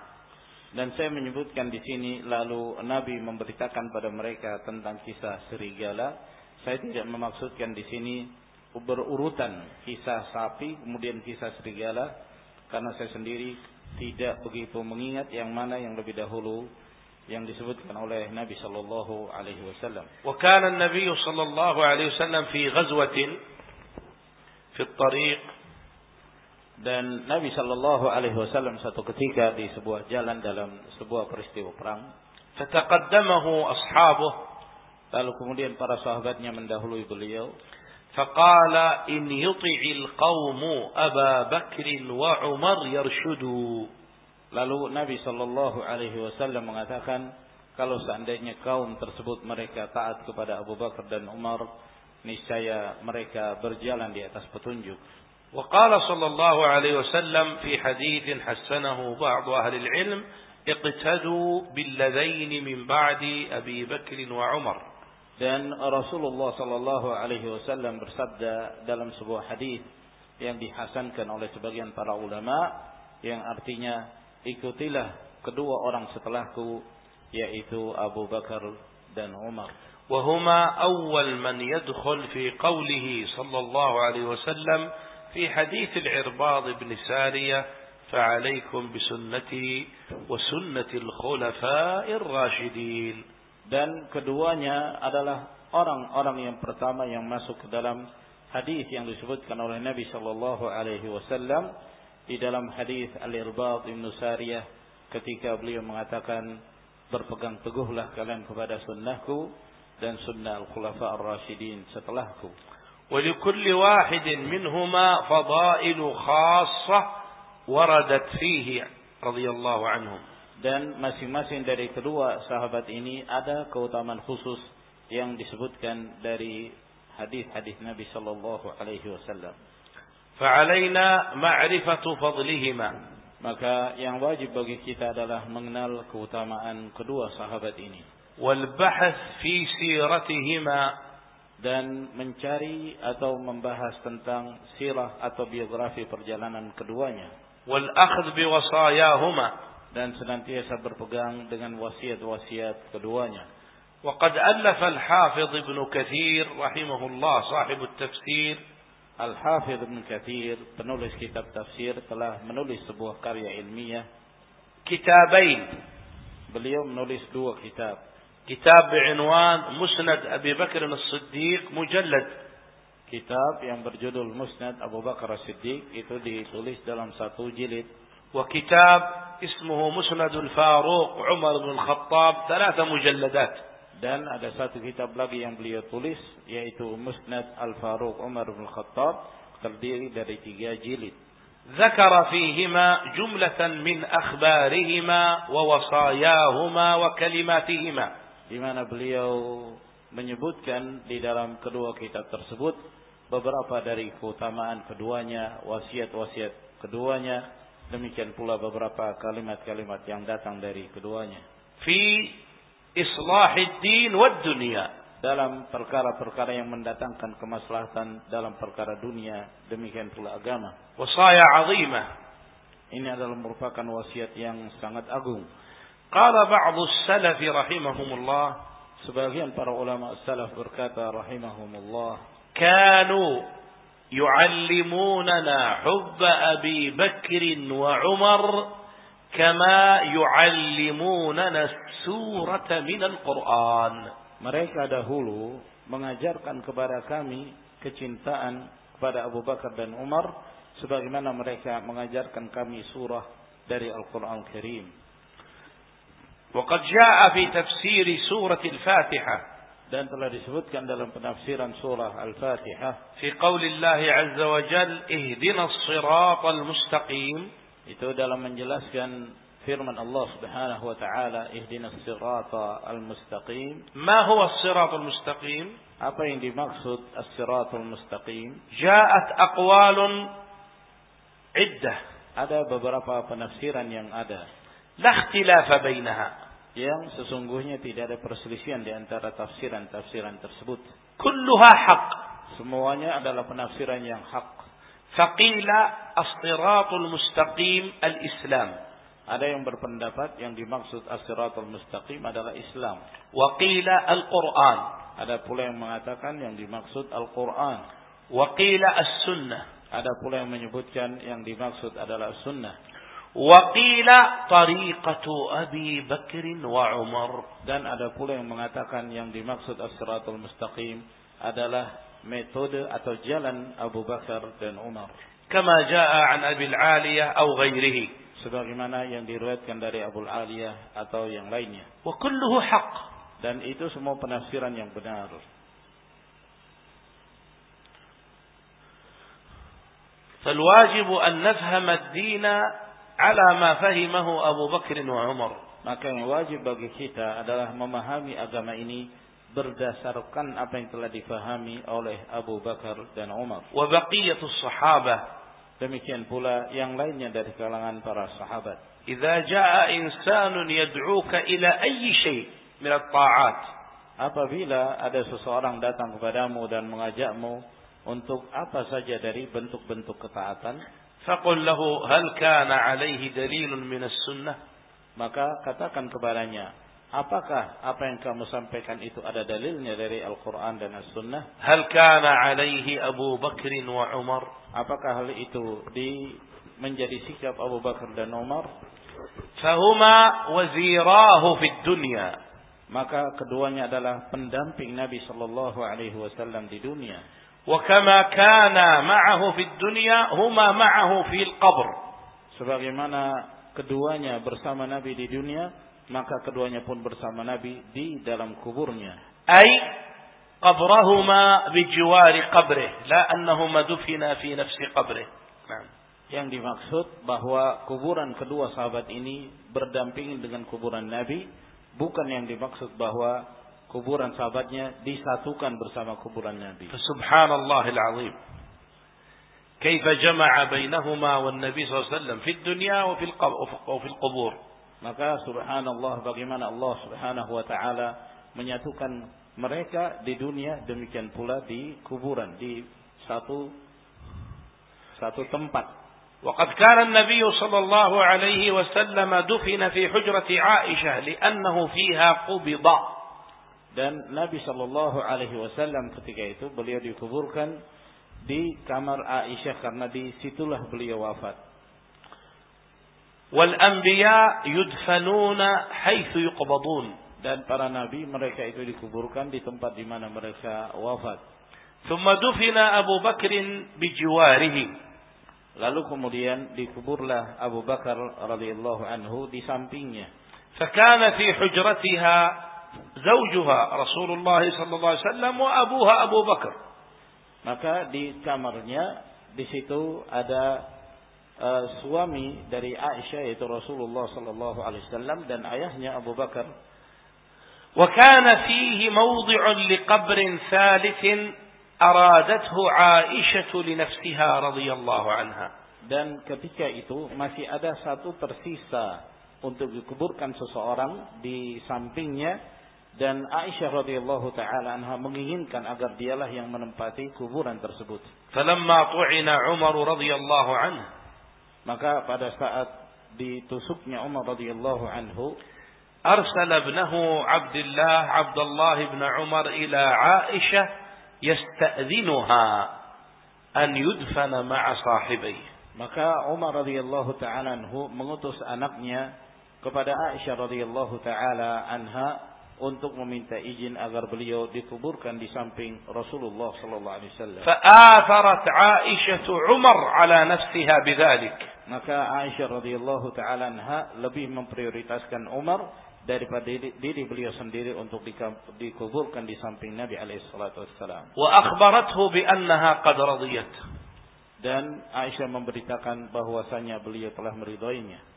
Dan saya menyebutkan di sini lalu Nabi memberitakan pada mereka tentang kisah serigala. Saya tidak memaksudkan di sini berurutan kisah sapi kemudian kisah serigala karena saya sendiri tidak begitu mengingat yang mana yang lebih dahulu yang disebutkan oleh Nabi sallallahu alaihi wasallam. Wa kana an-nabiy sallallahu alaihi wasallam fi ghazwatin fi at-tariq Dan Nabi Shallallahu Alaihi Wasallam satu ketika di sebuah jalan dalam sebuah peristiwa perang, فتقدمه أصحابه lalu kemudian para sahabatnya mendahului beliau. فقال إن يطع القوم أبا بكر وعمر يرشدوا Lalu Nabi Shallallahu Alaihi Wasallam mengatakan, kalau seandainya kaum tersebut mereka taat kepada Abu Bakar dan Umar, niscaya mereka berjalan di atas petunjuk. وقال صلى الله عليه وسلم في حديث حسنه بعض أهل العلم اقتدوا بالذين من بعد أبي بكر وعمر Dan Rasulullah Shallallahu Alaihi Wasallam bersabda dalam sebuah hadis yang dihasankan oleh sebagian para ulama yang artinya ikutilah kedua orang setelahku yaitu Abu Bakar dan Umar. وهما أول من يدخل في قوله صلى الله عليه وسلم في حديث العرباض بن سارية فعليكم بسنتي وسنة الخلفاء الراشدين Dan keduanya adalah orang-orang yang pertama yang masuk ke dalam hadis yang disebutkan oleh Nabi Shallallahu Alaihi Wasallam di dalam hadis Al-Irbad Ibn Sariyah ketika beliau mengatakan berpegang teguhlah kalian kepada sunnahku dan sunnah al-khulafa ar-rasyidin setelahku. ولكل واحد منهما فضائل خاصة وردت فيه رضي الله عنهم Dan masing-masing dari kedua sahabat ini ada keutamaan khusus yang disebutkan dari hadis-hadis Nabi Shallallahu Alaihi Wasallam. فعلينا معرفة فضلهما Maka yang wajib bagi kita adalah mengenal keutamaan kedua sahabat ini. والبحث في سيرتهما dan mencari atau membahas tentang sirah atau biografi perjalanan keduanya والأخذ بوصاياهما dan senantiasa berpegang dengan wasiat-wasiat keduanya. وقد ألف الحافظ ابن كثير رحمه الله صاحب التفسير Al-Hafidh Ibn Kathir, penulis kitab tafsir, telah menulis sebuah karya ilmiah. كتابين Beliau menulis dua kitab. كتاب بعنوان مسند أبي بكر الصديق مجلد Kitab yang berjudul Musnad Abu Bakar As-Siddiq itu ditulis dalam satu jilid. وكتاب اسمه مسند الفاروق عمر بن الخطاب ثلاث مجلدات Dan ada satu kitab lagi yang beliau tulis yaitu Musnad Al-Faruq Umar bin Khattab terdiri dari tiga jilid. ذكر فيهما جملة من أخبارهما ووصاياهما وكلماتهما di mana beliau menyebutkan di dalam kedua kitab tersebut beberapa dari keutamaan keduanya, wasiat-wasiat keduanya, demikian pula beberapa kalimat-kalimat yang datang dari keduanya. Fi islahid din wad dunia dalam perkara-perkara yang mendatangkan kemaslahatan dalam perkara dunia demikian pula agama. Wasaya azimah. Ini adalah merupakan wasiat yang sangat agung. Qala ba'du salafi rahimahumullah. Sebagian para ulama salaf berkata rahimahumullah. Kanu hubba Abi Bakr wa Umar kama Qur'an. Mereka dahulu mengajarkan kepada kami kecintaan kepada Abu Bakar dan Umar sebagaimana mereka mengajarkan kami surah dari Al-Qur'an Al وقد جاء في تفسير سورة الفاتحة dan telah disebutkan dalam penafsiran surah Al-Fatihah fi qaulillahi azza wa jal ihdinas siratal mustaqim itu dalam menjelaskan firman Allah Subhanahu wa taala ihdinas siratal mustaqim ma huwa as-siratal mustaqim apa yang dimaksud as-siratal mustaqim ja'at aqwalun iddah ada beberapa penafsiran yang ada la ikhtilafa bainaha yang sesungguhnya tidak ada perselisihan di antara tafsiran-tafsiran tersebut. Kulluha hak, Semuanya adalah penafsiran yang hak. Faqila aspiratul mustaqim al-Islam. Ada yang berpendapat yang dimaksud aspiratul mustaqim adalah Islam. Waqila al-Qur'an. Ada pula yang mengatakan yang dimaksud Al-Qur'an. Waqila as-sunnah. Ada pula yang menyebutkan yang dimaksud adalah sunnah. وقيل طريقة أبي بكر وعمر Dan ada pula yang mengatakan yang dimaksud as-siratul mustaqim adalah metode atau jalan Abu Bakar dan Umar. كما جاء عن أبي العالية أو غيره Sebagaimana yang diriwayatkan dari Abu Aliyah atau yang lainnya. وكله حق Dan itu semua penafsiran yang benar. فالواجب أن نفهم الدين ala ma fahimahu Abu Bakr wa Umar. Maka yang wajib bagi kita adalah memahami agama ini berdasarkan apa yang telah difahami oleh Abu Bakar dan Umar. Wa baqiyatus sahabah. Demikian pula yang lainnya dari kalangan para sahabat. Idza jaa insanun yad'uka ila ayyi syai' min at-ta'at. Apabila ada seseorang datang kepadamu dan mengajakmu untuk apa saja dari bentuk-bentuk ketaatan, Faqul lahu hal kana alaihi dalilun minas sunnah. Maka katakan kepadanya, apakah apa yang kamu sampaikan itu ada dalilnya dari Al-Quran dan As-Sunnah? Hal kana alaihi Abu Bakr wa Umar? Apakah hal itu di menjadi sikap Abu Bakar dan Umar? Fahuma wazirahu fid dunya. Maka keduanya adalah pendamping Nabi Shallallahu Alaihi Wasallam di dunia. وكما كان معه في الدنيا هما معه في القبر Sebagaimana keduanya bersama Nabi di dunia, maka keduanya pun bersama Nabi di dalam kuburnya. أي قبرهما بجوار قبره لا أنهما دفنا في نفس قبره نعم Yang dimaksud bahwa kuburan kedua sahabat ini berdampingan dengan kuburan Nabi, bukan yang dimaksud bahwa kuburan sahabatnya disatukan bersama kuburan Nabi. الله العظيم كيف جمع بينهما والنبي صلى الله عليه وسلم في الدنيا وفي وفي القبور Maka subhanallah bagaimana Allah subhanahu wa ta'ala menyatukan mereka di dunia demikian pula di kuburan di satu satu tempat وقد كان النبي صلى الله عليه وسلم دفن في حجرة عائشة لأنه فيها قبض dan Nabi Shallallahu Alaihi Wasallam ketika itu beliau dikuburkan di kamar Aisyah karena di situlah beliau wafat. Wal anbiya yudfanuna haitsu yuqbadun dan para nabi mereka itu dikuburkan di tempat di mana mereka wafat. Thumma dufina Abu Bakr bijiwarihi. Lalu kemudian dikuburlah Abu Bakar radhiyallahu anhu di sampingnya. Fakana fi hujratiha zawjuha Rasulullah sallallahu alaihi wasallam wa abuha Abu Bakar. Maka di kamarnya di situ ada uh, suami dari Aisyah yaitu Rasulullah sallallahu alaihi wasallam dan ayahnya Abu Bakar. وكان فيه موضع لقبر ثالث أرادته عائشة لنفسها رضي الله عنها dan ketika itu masih ada satu tersisa untuk dikuburkan seseorang di sampingnya dan Aisyah radhiyallahu taala anha menginginkan agar dialah yang menempati kuburan tersebut. Falamma tu'ina Umar radhiyallahu anhu maka pada saat ditusuknya Umar radhiyallahu anhu أرسل ابنه عبد الله عبد الله بن عمر إلى عائشة يستأذنها أن يدفن مع صاحبيه maka Umar radhiyallahu taala anhu mengutus anaknya kepada Aisyah radhiyallahu taala anha untuk meminta izin agar beliau dikuburkan di samping Rasulullah sallallahu alaihi wasallam. فآثرت عائشة عمر على نفسها بذلك. Maka Aisyah radhiyallahu taala anha lebih memprioritaskan Umar daripada diri, diri beliau sendiri untuk dikuburkan di samping Nabi alaihi salatu wasallam. Wa akhbarathu bi annaha qad radiyat. Dan Aisyah memberitakan bahwasanya beliau telah meridhoinya.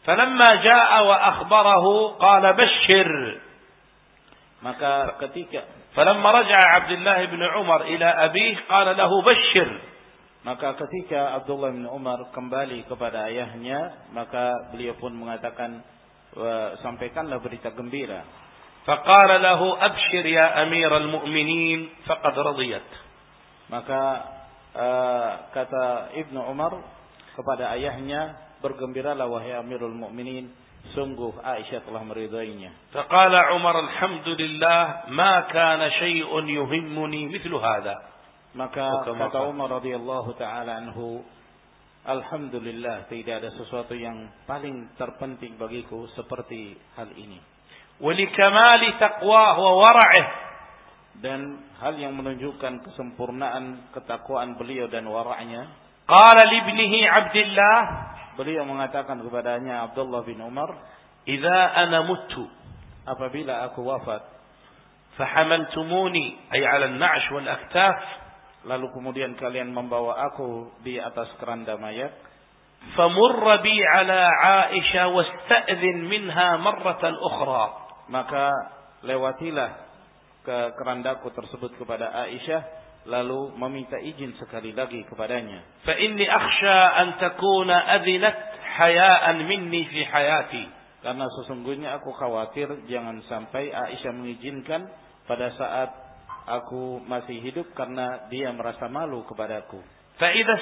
فلما جاء وأخبره قال بشر maka ketika falamma raja'a Abdullah bin Umar ila abih qala lahu bashir. Maka ketika Abdullah bin Umar kembali kepada ayahnya, maka beliau pun mengatakan sampaikanlah berita gembira. Faqala lahu abshir ya amir al-mu'minin faqad radiyat. Maka uh, kata Ibnu Umar kepada ayahnya, bergembiralah wahai amirul mu'minin, sungguh Aisyah telah meridainya. Faqala Umar alhamdulillah ma kana syai'un yuhimmuni mithlu hadha. Maka kata Umar radhiyallahu taala anhu Alhamdulillah tidak ada sesuatu yang paling terpenting bagiku seperti hal ini. Walikamali taqwah wa wara'ih dan hal yang menunjukkan kesempurnaan ketakwaan beliau dan wara'nya. Qala libnihi Abdullah Beliau mengatakan kepadanya Abdullah bin Umar, "Idza ana mutu, apabila aku wafat, fahamaltumuni ay 'ala an-na'sh wal aktaf, lalu kemudian kalian membawa aku di atas keranda mayat, famurra bi 'ala Aisyah wasta'dhin minha marratan ukhra." Maka lewatilah ke kerandaku tersebut kepada Aisyah lalu meminta izin sekali lagi kepadanya. Fa inni akhsha an takuna adhinat hayaan minni fi hayati. Karena sesungguhnya aku khawatir jangan sampai Aisyah mengizinkan pada saat aku masih hidup karena dia merasa malu kepadaku. Fa idza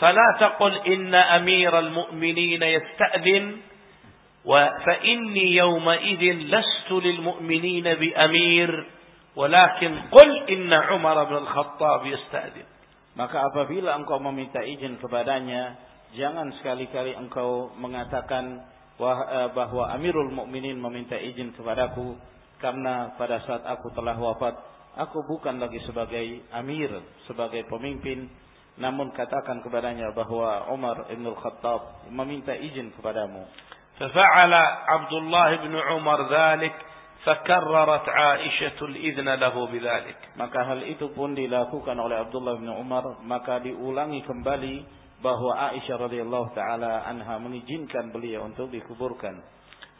fala taqul inna amiral wa fa inni yawma idzin lastu lil bi amir. Walakin qul inna Umar bin Al-Khattab yasta'din. Maka apabila engkau meminta izin kepadanya, jangan sekali-kali engkau mengatakan eh, bahwa Amirul Mukminin meminta izin kepadaku karena pada saat aku telah wafat, aku bukan lagi sebagai amir, sebagai pemimpin, namun katakan kepadanya bahwa Umar bin Al-Khattab meminta izin kepadamu. ففعل عبد الله بن عمر ذلك Fakarrarat Aisyah al-idhna lahu. Maka hal itu pun dilakukan oleh Abdullah bin Umar, maka diulangi kembali bahwa Aisyah radhiyallahu taala anha mengizinkan beliau untuk dikuburkan.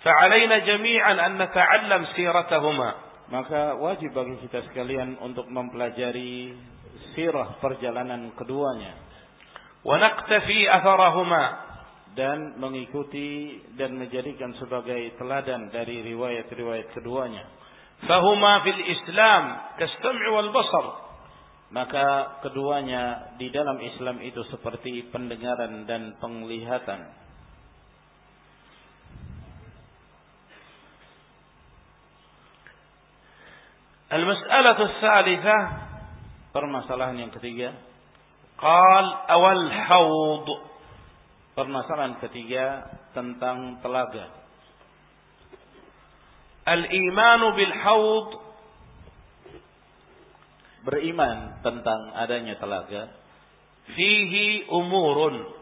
Fa'alaina jami'an an nata'allam siratahuma. Maka wajib bagi kita sekalian untuk mempelajari sirah perjalanan keduanya. Wa naqtafi atharahuma dan mengikuti dan menjadikan sebagai teladan dari riwayat-riwayat keduanya. فهما في الإسلام كالسمع والبصر maka keduanya di dalam Islam itu seperti pendengaran dan penglihatan المسألة الثالثة permasalahan yang ketiga قال أول حوض Permasalahan ketiga tentang telaga. Al-imanu bil haud beriman tentang adanya telaga. Fihi umurun.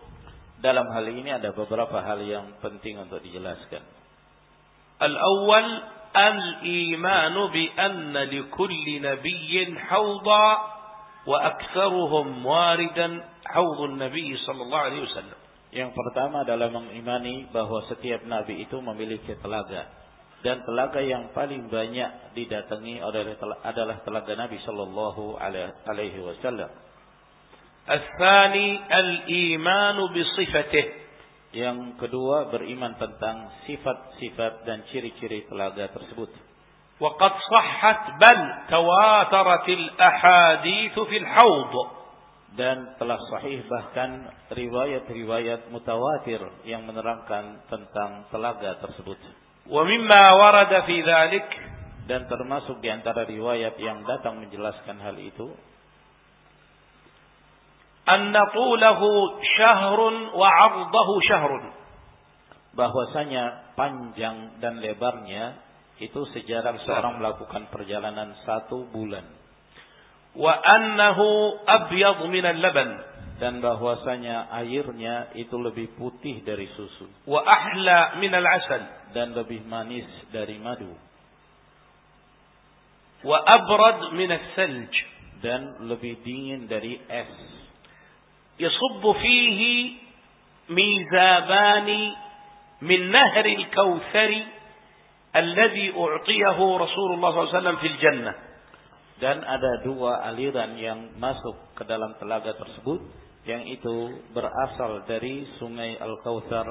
Dalam hal ini ada beberapa hal yang penting untuk dijelaskan. Al-awwal al-imanu bi anna li kulli nabiyyin hawda wa aktsaruhum waridan hawdun nabiy sallallahu alaihi wasallam. Yang pertama adalah mengimani bahwa setiap nabi itu memiliki telaga dan telaga yang paling banyak didatangi adalah telaga Nabi sallallahu alaihi wasallam. الثاني الإيمان بصفته Yang kedua beriman tentang sifat-sifat dan ciri-ciri telaga tersebut. وقد صحت بل تواترت الأحاديث في الحوض dan telah sahih bahkan riwayat-riwayat mutawatir yang menerangkan tentang telaga tersebut. Wa mimma warada fi dan termasuk di antara riwayat yang datang menjelaskan hal itu. An tulahu syahrun wa 'ardahu syahrun. Bahwasanya panjang dan lebarnya itu sejarah seorang melakukan perjalanan satu bulan. وأنه أبيض من اللبن dan bahwasanya airnya itu lebih putih dari susu وأحلى من العسل dan lebih manis dari madu وأبرد من الثلج dan lebih dingin dari es يصب فيه ميزابان من نهر الكوثر الذي أعطيه رسول الله صلى الله عليه وسلم في الجنة Dan ada dua aliran yang masuk ke dalam telaga tersebut yang itu berasal dari sungai Al-Kautsar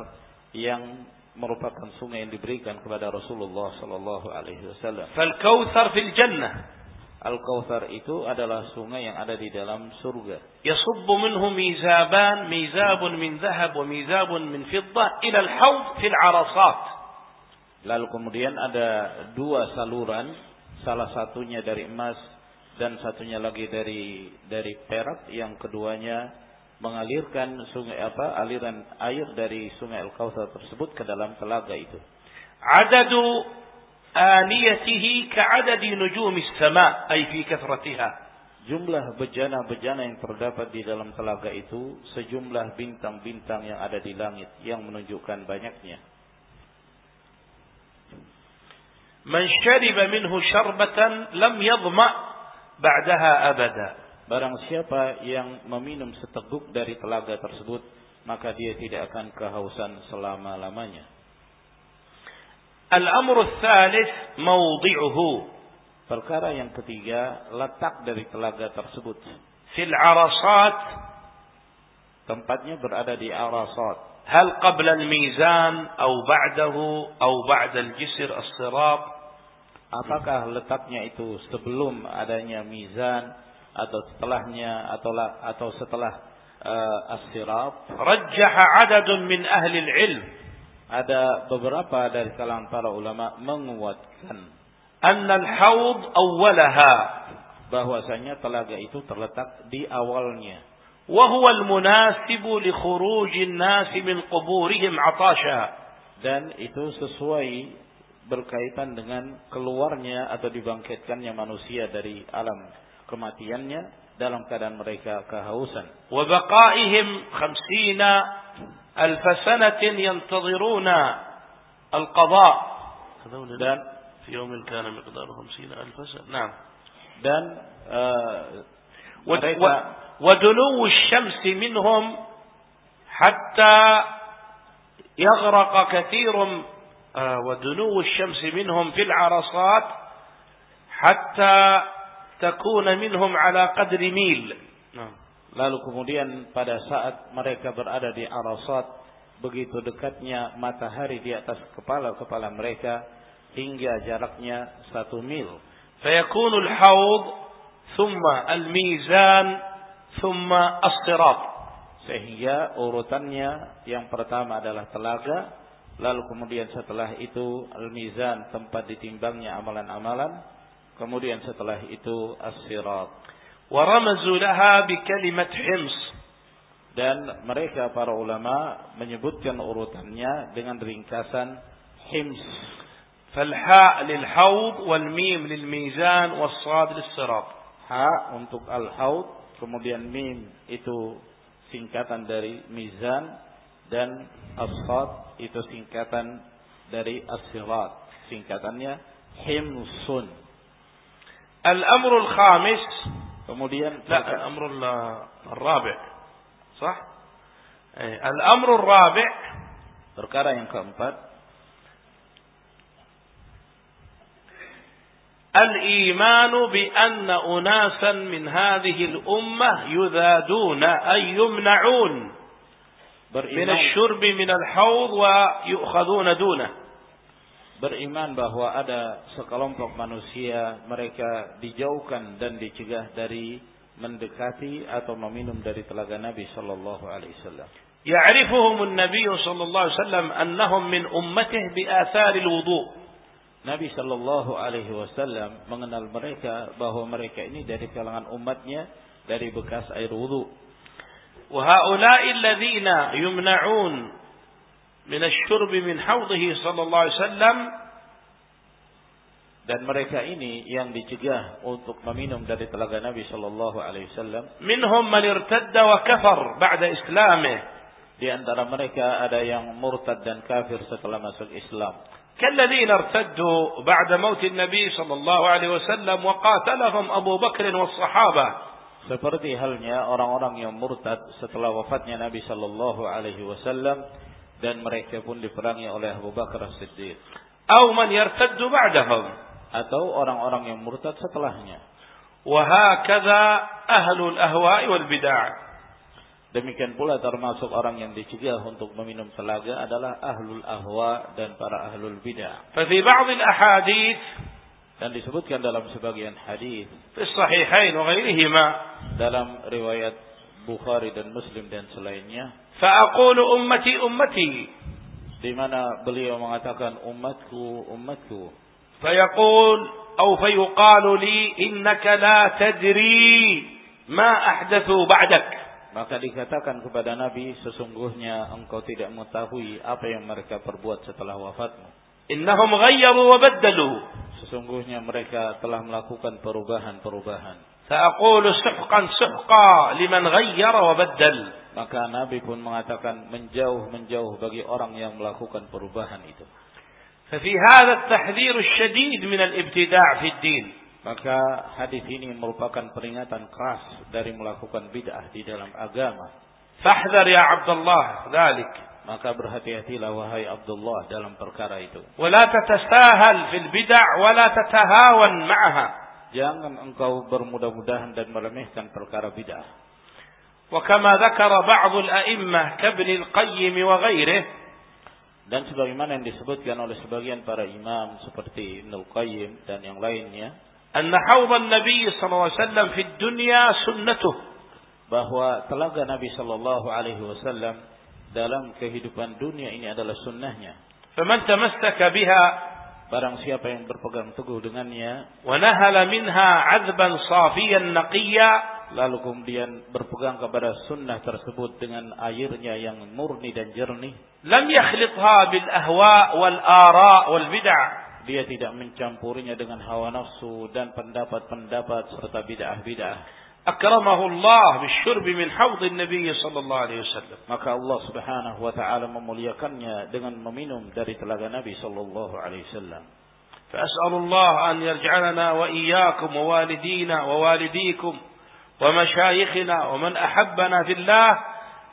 yang merupakan sungai yang diberikan kepada Rasulullah sallallahu alaihi wasallam. Fal-Kautsar fil jannah. Al-Kautsar itu adalah sungai yang ada di dalam surga. Yasubu minhu mizaban, mizabun min zahab, wa mizabun min fiddah ila al-hawd fil 'arasat. Lalu kemudian ada dua saluran, salah satunya dari emas dan satunya lagi dari dari Perak yang keduanya mengalirkan sungai apa aliran air dari sungai Al-Kautsar tersebut ke dalam telaga itu. Adadu ah, aniyatihi ka'adadi nujumis sama ay fi kathratiha. Jumlah bejana-bejana yang terdapat di dalam telaga itu sejumlah bintang-bintang yang ada di langit yang menunjukkan banyaknya. Man syariba minhu syarbatan lam yadhma' ba'daha abada. Barang siapa yang meminum seteguk dari telaga tersebut, maka dia tidak akan kehausan selama-lamanya. Al-amru tsalits mawdi'uhu. Perkara yang ketiga, letak dari telaga tersebut. Fil arasat. Tempatnya berada di arasat. Hal qabla al-mizan, au ba'dahu, au ba'da al-jisr as-sirat, Apakah letaknya itu sebelum adanya mizan atau setelahnya atau atau setelah eh, uh, as-sirat? Rajjaha 'adadun min ahli al-'ilm. Ada beberapa dari kalangan para ulama menguatkan anna al-hawd awwalaha bahwasanya telaga itu terletak di awalnya. Wa huwa al-munasib li khuruj an-nas min quburihim 'atasha. Dan itu sesuai berkaitan dengan keluarnya atau dibangkitkannya manusia dari alam kematiannya dalam keadaan mereka kehausan وبقائهم خمسين ألف سنة ينتظرون القضاء dan في يوم كان مقداره خمسين ألف سنة نعم dan eh, ود- mereka و- ودنو الشمس منهم حتى يغرق كثير آه، ودنو الشمس منهم في العرصات حتى تكون منهم على قدر ميل نعم lalu kemudian pada saat mereka berada di Arasat begitu dekatnya matahari di atas kepala-kepala mereka hingga jaraknya satu mil. فيكون الحوض ثم الميزان ثم الصراط Sehingga urutannya yang pertama adalah telaga, lalu kemudian setelah itu al-mizan tempat ditimbangnya amalan-amalan, kemudian setelah itu as-sirat. ورمزوا لها بكلمة حمص Dan mereka para ulama menyebutkan urutannya dengan ringkasan hims. فالحاء للحوض والميم للميزان والصاد للصراط Ha untuk al-haud, kemudian mim itu singkatan dari mizan dan as-sad itu singkatan dari as-sirat. Singkatannya himsun. الأمر الخامس Kemudian لا الأمر ال- الرابع صح إيه، الأمر الرابع perkara yang keempat. الإيمان بأن أناسا من هذه الأمة يذادون أي يمنعون من beriman الشرب من الحوض ويؤخذون دونه beriman bahwa ada sekelompok manusia mereka dijauhkan dan dicegah dari mendekati atau meminum dari telaga Nabi sallallahu alaihi wasallam. يعرفهم النبي صلى الله عليه وسلم أنهم من أمته بآثار الوضوء Nabi sallallahu alaihi wasallam mengenal mereka bahwa mereka ini dari kalangan umatnya dari bekas air wudu. وهؤلاء الذين يمنعون من الشرب من حوضه صلى الله عليه وسلم Dan mereka ini yang dicegah untuk meminum dari telaga Nabi sallallahu alaihi wasallam. منهم من ارتد وكفر بعد إسلامه Di antara mereka ada yang murtad dan kafir setelah masuk Islam. كالذين ارتدوا بعد موت النبي صلى الله عليه وسلم وقاتلهم أبو بكر والصحابة Seperti halnya orang-orang yang murtad setelah wafatnya Nabi sallallahu Alaihi Wasallam dan mereka pun diperangi oleh Abu Bakar Siddiq. Atau man yartaddu ba'dahum. Atau orang-orang yang murtad setelahnya. Wahakadha ahlul ahwa'i wal bid'ah. Demikian pula termasuk orang yang dicegah untuk meminum telaga adalah ahlul ahwa dan para ahlul bid'ah. Fa fi ba'd al dan disebutkan dalam sebagian hadis sahihain wa ghairihima. dalam riwayat Bukhari dan Muslim dan selainnya fa aqulu ummati ummati. di mana beliau mengatakan umatku umatku fa yaqul aw fa yuqalu li innaka la tadri ma ahdathu ba'dak. Maka dikatakan kepada Nabi sesungguhnya engkau tidak mengetahui apa yang mereka perbuat setelah wafatmu. إنهم غيروا وبدلوا sesungguhnya mereka telah melakukan perubahan-perubahan فأقول سحقا سحقا لمن غير وبدل maka Nabi pun mengatakan menjauh menjauh bagi orang yang melakukan perubahan itu ففي هذا التحذير الشديد من الابتداع في الدين maka hadis ini merupakan peringatan keras dari melakukan bid'ah di dalam agama فاحذر يا عبد الله ذلك maka berhati-hatilah wahai Abdullah dalam perkara itu ولا تتساهل في البدع ولا تتهاون معها jangan engkau bermudah-mudahan dan meremehkan perkara bid'ah وكما ذكر بعض الأئمة كابن القيم وغيره dan sebagaimana yang disebutkan oleh sebagian para imam seperti Ibnu Qayyim dan yang lainnya أن حوض النبي صلى الله عليه وسلم في الدنيا سنته bahwa telaga Nabi Shallallahu Alaihi Wasallam dalam kehidupan dunia ini adalah sunnahnya. Faman tamassaka biha barang siapa yang berpegang teguh dengannya wa nahala minha 'adzban safiyan naqiyya lalu kemudian berpegang kepada sunnah tersebut dengan airnya yang murni dan jernih lam yakhlitha bil ahwa wal ara wal bid'ah dia tidak mencampurinya dengan hawa nafsu dan pendapat-pendapat serta bid'ah-bid'ah. أكرمه الله بالشرب من حوض النبي صلى الله عليه وسلم Maka Allah Subhanahu wa taala memuliakannya dengan meminum dari telaga Nabi sallallahu alaihi wasallam. فأسأل الله أن يجعلنا وإياكم ووالدينا ووالديكم ومشايخنا ومن أحبنا في الله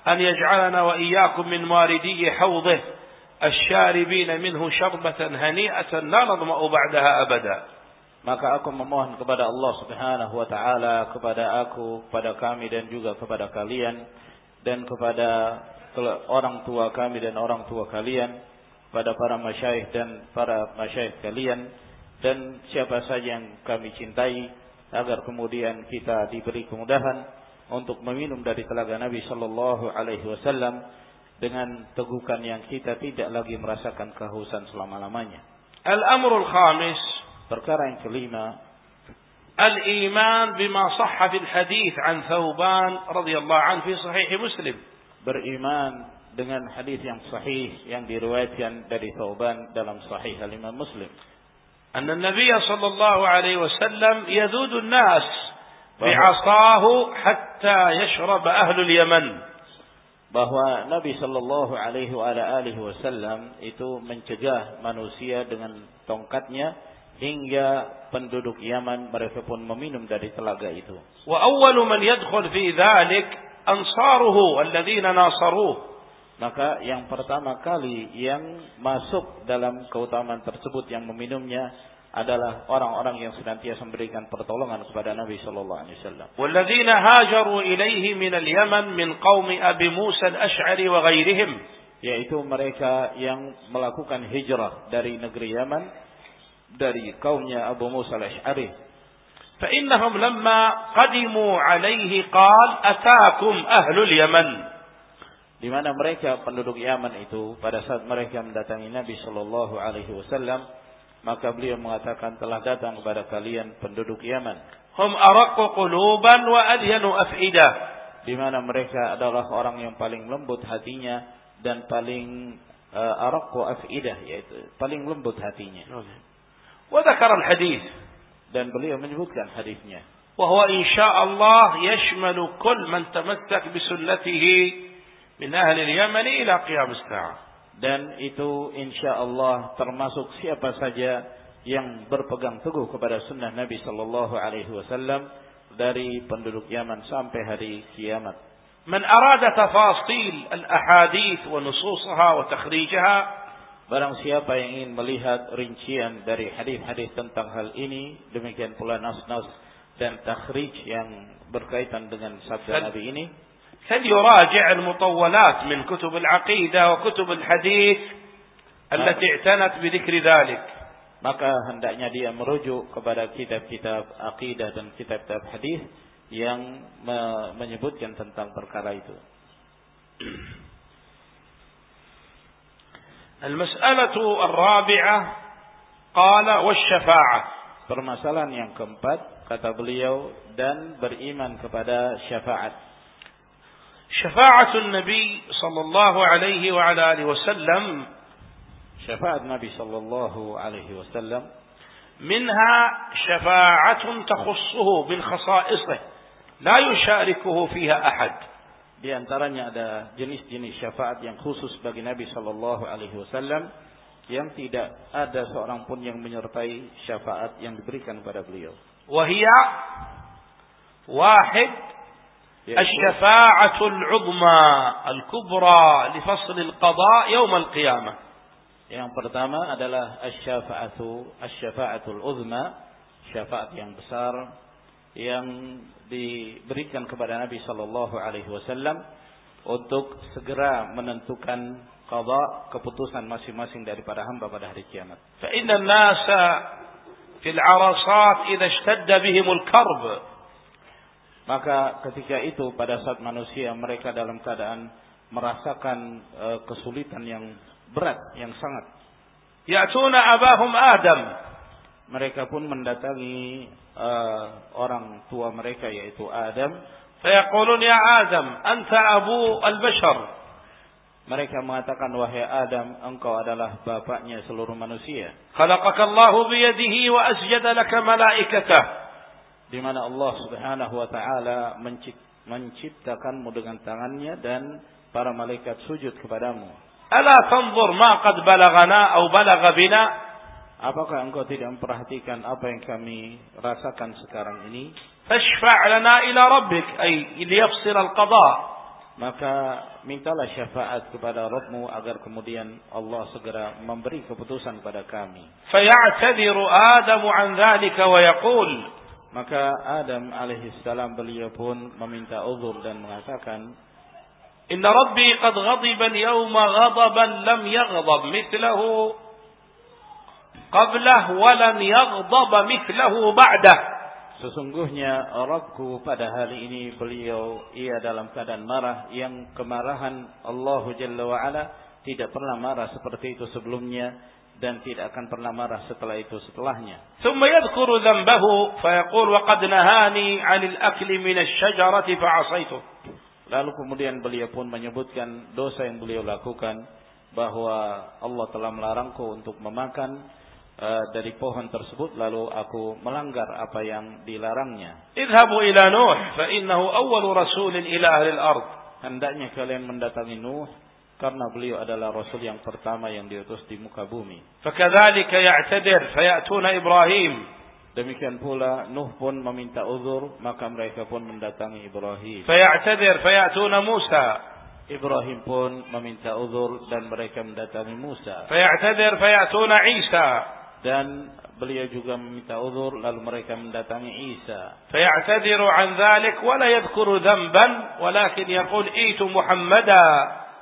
أن يجعلنا وإياكم من واردي حوضه الشاربين منه شربة هنيئة لا نظمأ بعدها أبدا Maka aku memohon kepada Allah Subhanahu wa taala, kepada aku, kepada kami dan juga kepada kalian dan kepada orang tua kami dan orang tua kalian pada para masyayikh dan para masyayikh kalian dan siapa saja yang kami cintai agar kemudian kita diberi kemudahan untuk meminum dari telaga Nabi sallallahu alaihi wasallam dengan tegukan yang kita tidak lagi merasakan kehausan selama-lamanya. Al-amrul khamis perkara yang kelima الإيمان بما صح في الحديث عن ثوبان رضي الله عنه في صحيح مسلم beriman dengan hadis yang sahih yang diriwayatkan dari Thauban dalam sahih Imam Muslim. أن النبي صلى الله عليه وسلم يذود الناس بعصاه حتى يشرب أهل اليمن. bahwa Nabi Shallallahu Alaihi Wasallam itu mencegah manusia dengan tongkatnya hingga penduduk Yaman mereka pun meminum dari telaga itu. Wa awwalu man yadkhul fi dhalik ansaruhu alladziina nasaruhu. Maka yang pertama kali yang masuk dalam keutamaan tersebut yang meminumnya adalah orang-orang yang senantiasa memberikan pertolongan kepada Nabi sallallahu alaihi wasallam. Walladzina hajaru ilaihi min al-Yaman min qaumi Abi Musa al-Asy'ari wa ghairihim yaitu mereka yang melakukan hijrah dari negeri Yaman dari kaumnya Abu Musa al-Ash'ari. Fa'innahum lamma qadimu alaihi qal atakum ahlul Yaman. Di mana mereka penduduk Yaman itu pada saat mereka mendatangi Nabi Shallallahu Alaihi Wasallam maka beliau mengatakan telah datang kepada kalian penduduk Yaman. Hum araqqu quluban wa adyanu af'idah. Di mana mereka adalah orang yang paling lembut hatinya dan paling eh, uh, araqqu af'idah yaitu paling lembut hatinya. Okay. Dzakara al-hadis dan beliau menyebutkan hadisnya. وهو إن شاء الله يشمل كل من تمسك بسنته min ahli Yaman ila qiyam as-sa'ah. Dan itu insya Allah termasuk siapa saja yang berpegang teguh kepada sunnah Nabi Sallallahu Alaihi Wasallam dari penduduk Yaman sampai hari kiamat. Man arada tafasil al-ahadith wa nususha wa takhrijaha Barang siapa yang ingin melihat rincian dari hadis-hadis tentang hal ini, demikian pula nas-nas dan takhrij yang berkaitan dengan sabda Nabi ini, فليراجع المطولات من كتب العقيدة وكتب الحديث التي اعتنت بذكر ذلك maka hendaknya dia merujuk kepada kitab-kitab akidah dan kitab-kitab hadis yang me menyebutkan tentang perkara itu. المسألة الرابعة قال والشفاعة permasalahan yang keempat kata beliau dan beriman kepada syafaat syafaatul nabi sallallahu alaihi wa ala alihi wasallam syafaat nabi sallallahu alaihi wasallam minha syafa'atun takhussuhu min khasa'isih la yushariku fiha ahad Di antaranya ada jenis-jenis syafaat yang khusus bagi Nabi Shallallahu Alaihi Wasallam yang tidak ada seorang pun yang menyertai syafaat yang diberikan kepada beliau. Wahia wahid الشفاعة العظمى الكبرى لفصل القضاء يوم القيامة Yang pertama adalah asy-syafa'atu asy-syafa'atul uzma, syafaat yang besar yang diberikan kepada Nabi sallallahu alaihi wasallam untuk segera menentukan qada keputusan masing-masing daripada hamba pada hari kiamat. Fa inna an-nasa fil 'arasat idza ishtadda bihim al-karb maka ketika itu pada saat manusia mereka dalam keadaan merasakan uh, kesulitan yang berat, yang sangat. Ya'tuna abahum Adam. Mereka pun mendatangi uh, orang tua mereka yaitu Adam. Fayaqulun ya Adam, anta abu al-bashar. Mereka mengatakan wahai Adam, engkau adalah bapaknya seluruh manusia. Khalaqaka Allahu biyadihi wa asjada laka malaikatah di mana Allah Subhanahu wa taala menciptakanmu dengan tangannya dan para malaikat sujud kepadamu. Ala tanzur ma qad balagana atau balagha bina? Apakah engkau tidak memperhatikan apa yang kami rasakan sekarang ini? Fashfa' lana ila rabbik ay liyafsil al-qada. Maka mintalah syafaat kepada Rabbmu agar kemudian Allah segera memberi keputusan kepada kami. Faya'tadiru Adamu an dhalika wa yaqul. Maka Adam alaihissalam beliau pun meminta uzur dan mengatakan, Inna Rabbi qad ghadiba yawma ghadaban lam yaghdab mithlahu مثله قبله ولن يغضب مثله بعده Sesungguhnya Rabbku pada hari ini beliau ia dalam keadaan marah yang kemarahan Allah Jalla wa Ala tidak pernah marah seperti itu sebelumnya dan tidak akan pernah marah setelah itu setelahnya. ثم يذكر ذنبه فيقول وقد نهاني عن الأكل من الشجرة فعصيته Lalu kemudian beliau pun menyebutkan dosa yang beliau lakukan bahwa Allah telah melarangku untuk memakan Eh, dari pohon tersebut lalu aku melanggar apa yang dilarangnya. Idhabu ila Nuh fa innahu awwalu rasulin ila ahli al-ard. Hendaknya kalian mendatangi Nuh karena beliau adalah rasul yang pertama yang diutus di muka bumi. Fakadzalika ya'tadir fayatuna Ibrahim. Demikian pula Nuh pun meminta uzur maka mereka pun mendatangi Ibrahim. Faya'tadir fayatuna Musa. Ibrahim pun meminta uzur dan mereka mendatangi Musa. Faya'tadir fayatuna Isa dan beliau juga meminta uzur lalu mereka mendatangi Isa. Fayatadiru an dhalik wa la yadhkuru dhanban walakin yaqul itu Muhammada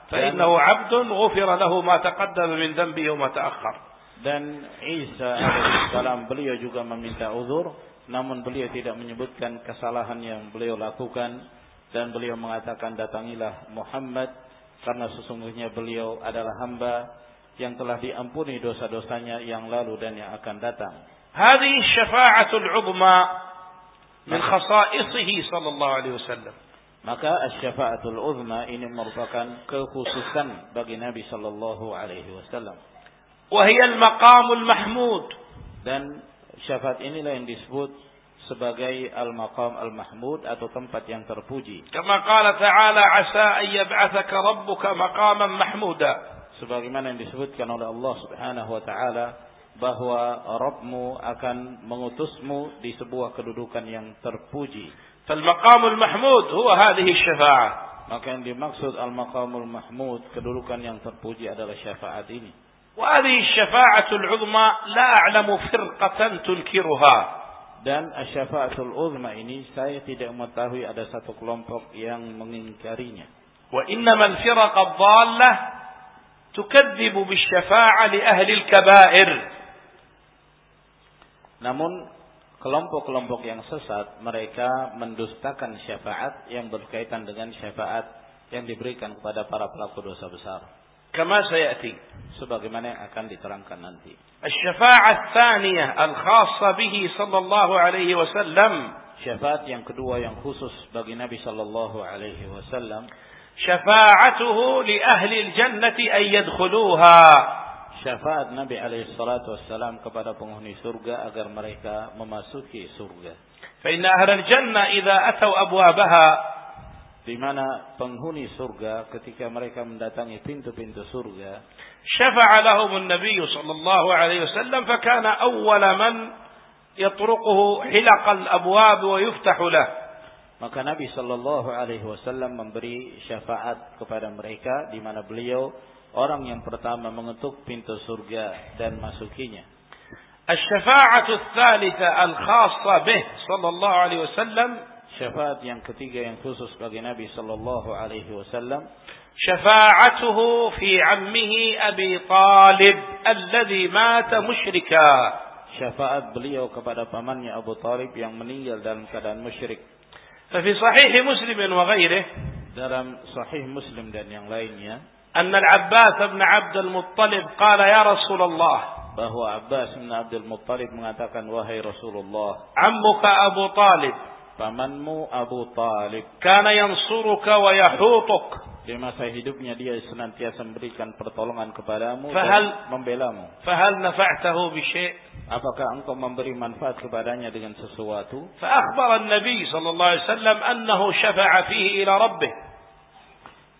fa innahu 'abdun ghufira lahu ma taqaddama min dhanbihi wa ma ta'akhkhar. Dan Isa alaihissalam beliau juga meminta uzur namun beliau tidak menyebutkan kesalahan yang beliau lakukan dan beliau mengatakan datangilah Muhammad karena sesungguhnya beliau adalah hamba yang telah diampuni dosa-dosanya yang lalu dan yang akan datang. هذه الشفاعة العظمى من خصائصه صلى الله عليه وسلم Maka asy-syafa'atul uzma ini merupakan kekhususan bagi Nabi sallallahu alaihi wasallam. وهي المقام المحمود Dan syafaat inilah yang disebut sebagai al-maqam al-mahmud atau tempat yang terpuji. كما قال تعالى عسى أن يبعثك ربك مقاما محمودا sebagaimana yang disebutkan oleh Allah Subhanahu wa taala bahwa Rabbmu akan mengutusmu di sebuah kedudukan yang terpuji. Fal-maqamul mahmud huwa hadhihi syafa'ah. Maka yang dimaksud al-maqamul mahmud, kedudukan yang terpuji adalah syafaat ini. Wa hadhihi syafa'atul 'uzma la a'lamu firqatan tunkiruha. Dan syafaatul uzma ini saya tidak mengetahui ada satu kelompok yang mengingkarinya. Wa innamal firqa ad-dhallah tukadzibu bisyafa'ah li ahli al-kaba'ir. Namun kelompok-kelompok yang sesat mereka mendustakan syafaat yang berkaitan dengan syafaat yang diberikan kepada para pelaku dosa besar. Kama sayati sebagaimana yang akan diterangkan nanti. Asy-syafa'ah tsaniyah al-khassa bihi sallallahu alaihi wasallam. Syafaat yang kedua yang khusus bagi Nabi sallallahu alaihi wasallam. شفاعته لأهل الجنة أن يدخلوها syafaat Nabi alaihi salatu wassalam kepada penghuni surga agar mereka memasuki surga. Fa inna ahlal jannah idza atau abwabaha di mana penghuni surga ketika mereka mendatangi pintu-pintu surga syafa'a lahum an-nabiy sallallahu alaihi wasallam fa kana awwala man yatruquhu hilaqal abwab wa yuftahu lahu maka Nabi Shallallahu Alaihi Wasallam memberi syafaat kepada mereka, di mana beliau orang yang pertama mengetuk pintu surga dan masukinya. الشفاعة الثالثة الخاصة به صلى الله عليه وسلم Syafaat yang ketiga yang khusus bagi Nabi Shallallahu Alaihi Wasallam شفاعته في عمه أبي طالب الذي مات مشركا syafaat beliau kepada pamannya Abu Talib yang meninggal dalam keadaan musyrik. ففي صحيح مسلم وغيره Dalam Sahih Muslim dan yang lainnya أن العباس بن عبد المطلب قال يا رسول الله bahwa Abbas bin Abdul Muttalib mengatakan wahai Rasulullah, عمك أبو طالب pamanmu Abu Talib كان ينصرك ويحوطك di masa hidupnya dia senantiasa memberikan pertolongan kepadamu fahal, dan membelamu. Fahal nafa'tahu bisyai'? Apakah engkau memberi manfaat kepadanya dengan sesuatu? Fa'akhbar Nabi sallallahu alaihi wasallam annahu syafa'a fihi ila rabbih.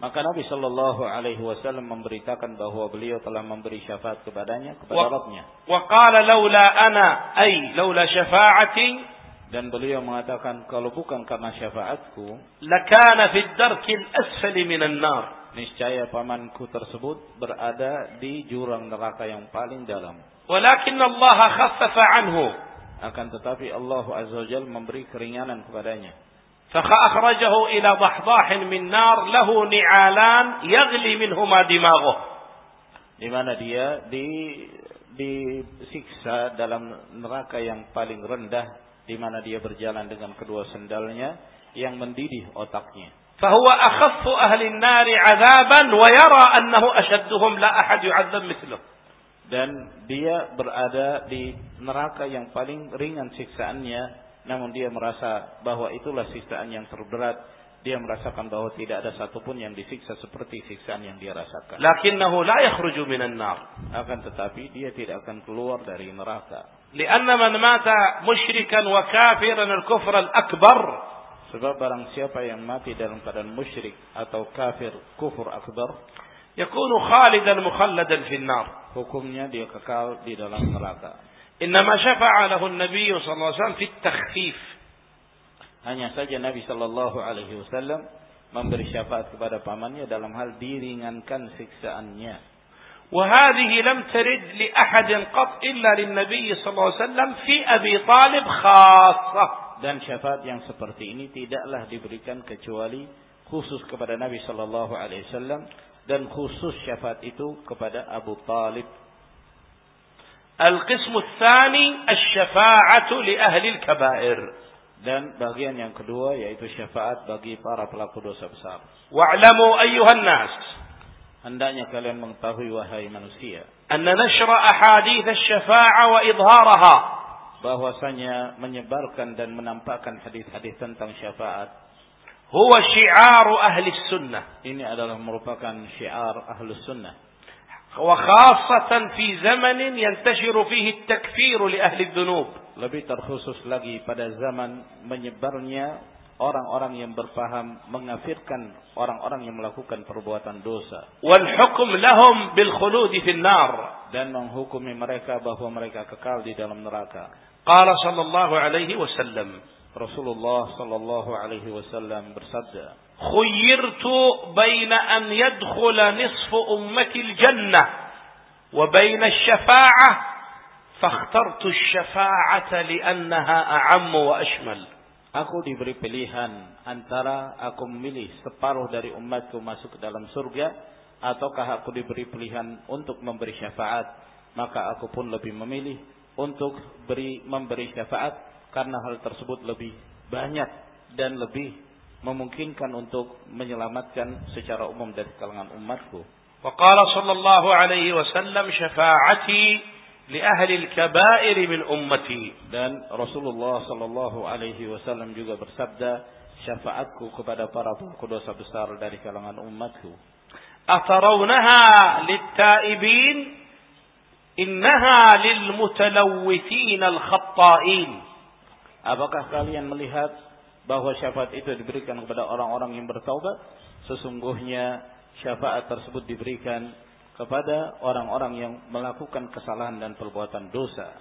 Maka Nabi Shallallahu Alaihi Wasallam memberitakan bahwa beliau telah memberi syafaat kepadanya kepada Rabbnya. Wa qala laula ana ay laula syafa'ati Dan beliau mengatakan kalau bukan karena syafaatku, لكان في الدرك الأسفل من النار niscaya pamanku tersebut berada di jurang neraka yang paling dalam. ولكن الله خفف عنه Akan tetapi Allah Azza wa Jal memberi keringanan kepadanya. فأخرجه إلى ضحضاح من نار له نعالان يغلي منهما دماغه di mana dia di disiksa dalam neraka yang paling rendah di mana dia berjalan dengan kedua sendalnya yang mendidih otaknya. Fahuwa akhaffu ahli nari azaban wa yara annahu ashadduhum la ahad yu'adzab mithluh. Dan dia berada di neraka yang paling ringan siksaannya namun dia merasa bahwa itulah siksaan yang terberat dia merasakan bahwa tidak ada satupun yang disiksa seperti siksaan yang dia rasakan. Lakinnahu la yakhruju minan nar. Akan tetapi dia tidak akan keluar dari neraka. Lianna man mata musyrikan wa kafiran al-kufr al-akbar. Sebab barang siapa yang mati dalam keadaan musyrik atau kafir kufur akbar, yakunu khalidan mukhalladan fi nar. Hukumnya dia kekal di dalam neraka. Innama syafa'a lahu an-nabiy sallallahu alaihi wasallam fi at-takhfif hanya saja Nabi Shallallahu Alaihi Wasallam memberi syafaat kepada pamannya dalam hal diringankan siksaannya. وهذه لم ترد لأحد قط إلا للنبي صلى الله عليه وسلم في أبي طالب خاصة. Dan syafaat yang seperti ini tidaklah diberikan kecuali khusus kepada Nabi Shallallahu Alaihi Wasallam dan khusus syafaat itu kepada Abu Talib. القسم الثاني الشفاعة لأهل الكبائر. Dan bagian yang kedua yaitu syafaat bagi para pelaku dosa besar. Wa'lamu ayyuhan nas. Hendaknya kalian mengetahui wahai manusia. Anna nashra ahadith asy-syafa'ah wa idharaha. Bahwasanya menyebarkan dan menampakkan hadis-hadis tentang syafaat. Huwa syi'aru ahli sunnah. Ini adalah merupakan syiar ahli sunnah. وخاصة في زمن ينتشر فيه التكفير لأهل الذنوب lebih terkhusus lagi pada zaman menyebarnya orang-orang yang berpaham mengafirkan orang-orang yang melakukan perbuatan dosa. Wal hukm lahum bil khulud fi nar dan menghukumi mereka bahwa mereka kekal di dalam neraka. Qala sallallahu alaihi wasallam Rasulullah sallallahu alaihi wasallam bersabda, "Khuyyirtu baina an yadkhula nisfu ummati al-jannah wa baina asy-syafa'ah فاخترت الشفاعة لأنها أعم وأشمل Aku diberi pilihan antara aku memilih separuh dari umatku masuk ke dalam surga ataukah aku diberi pilihan untuk memberi syafaat maka aku pun lebih memilih untuk beri memberi syafaat karena hal tersebut lebih banyak dan lebih memungkinkan untuk menyelamatkan secara umum dari kalangan umatku. Wa qala sallallahu alaihi wasallam syafaati li ahli al-kaba'ir min ummati. Dan Rasulullah sallallahu alaihi wasallam juga bersabda syafaatku kepada para pelaku dosa besar dari kalangan umatku. Atarawnaha lit-taibin? Innaha lil mutalawwithin al-khatta'in apakah kalian melihat bahwa syafaat itu diberikan kepada orang-orang yang bertaubat? Sesungguhnya syafaat tersebut diberikan kepada orang-orang yang melakukan kesalahan dan perbuatan dosa.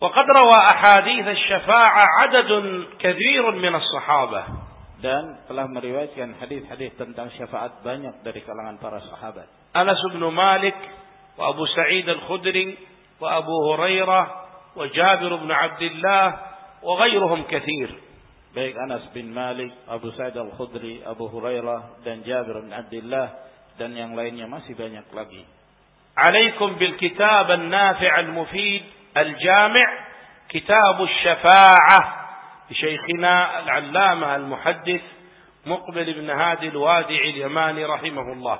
وقد روى أحاديث الشفاعة عدد كثير من الصحابة dan telah meriwayatkan hadis-hadis tentang syafaat banyak dari kalangan para sahabat. Anas bin Malik wa Abu Sa'id Al-Khudri wa Abu Hurairah wa Jabir bin Abdullah wa ghairuhum kathir. Baik Anas bin Malik, Abu Sa'id Al-Khudri, Abu Hurairah dan Jabir bin Abdullah dan yang lainnya masih banyak lagi. Alaikum bil kitab an-nafi' al-mufid al-jami' kitab الشفاعة لشيخنا العلامة المحدث مقبل بن هادي الوادعي اليماني رحمه الله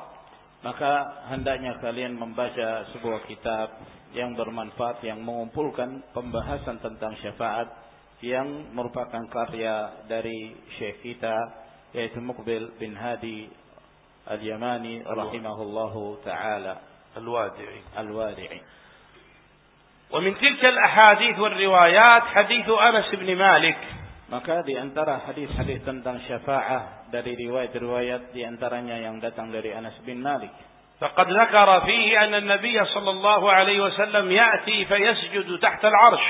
maka hendaknya kalian membaca sebuah kitab yang bermanfaat yang mengumpulkan pembahasan tentang syafaat yang merupakan karya dari syekh kita yaitu Muqbil bin Hadi اليماني رحمه الله تعالى الوادعي الوادعي ومن تلك الأحاديث والروايات حديث أنس بن مالك Maka di antara hadis-hadis tentang syafaah dari riwayat-riwayat di antaranya yang datang dari Anas bin Malik. فقد ذكر فيه أن النبي صلى الله عليه وسلم يأتي فيسجد تحت العرش.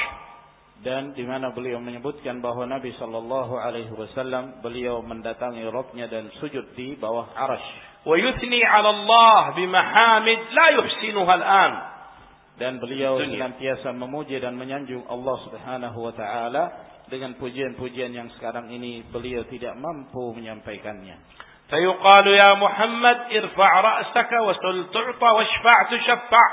dan di mana beliau menyebutkan bahwa Nabi Shallallahu Alaihi Wasallam beliau mendatangi robnya dan sujud di bawah arash. ويثني على الله بمحامد لا يحسنها الآن dan beliau senantiasa memuji dan menyanjung Allah Subhanahu wa taala dengan pujian-pujian yang sekarang ini beliau tidak mampu menyampaikannya. فيقال يا محمد ارفع رأسك وسل تعطى واشفع تشفع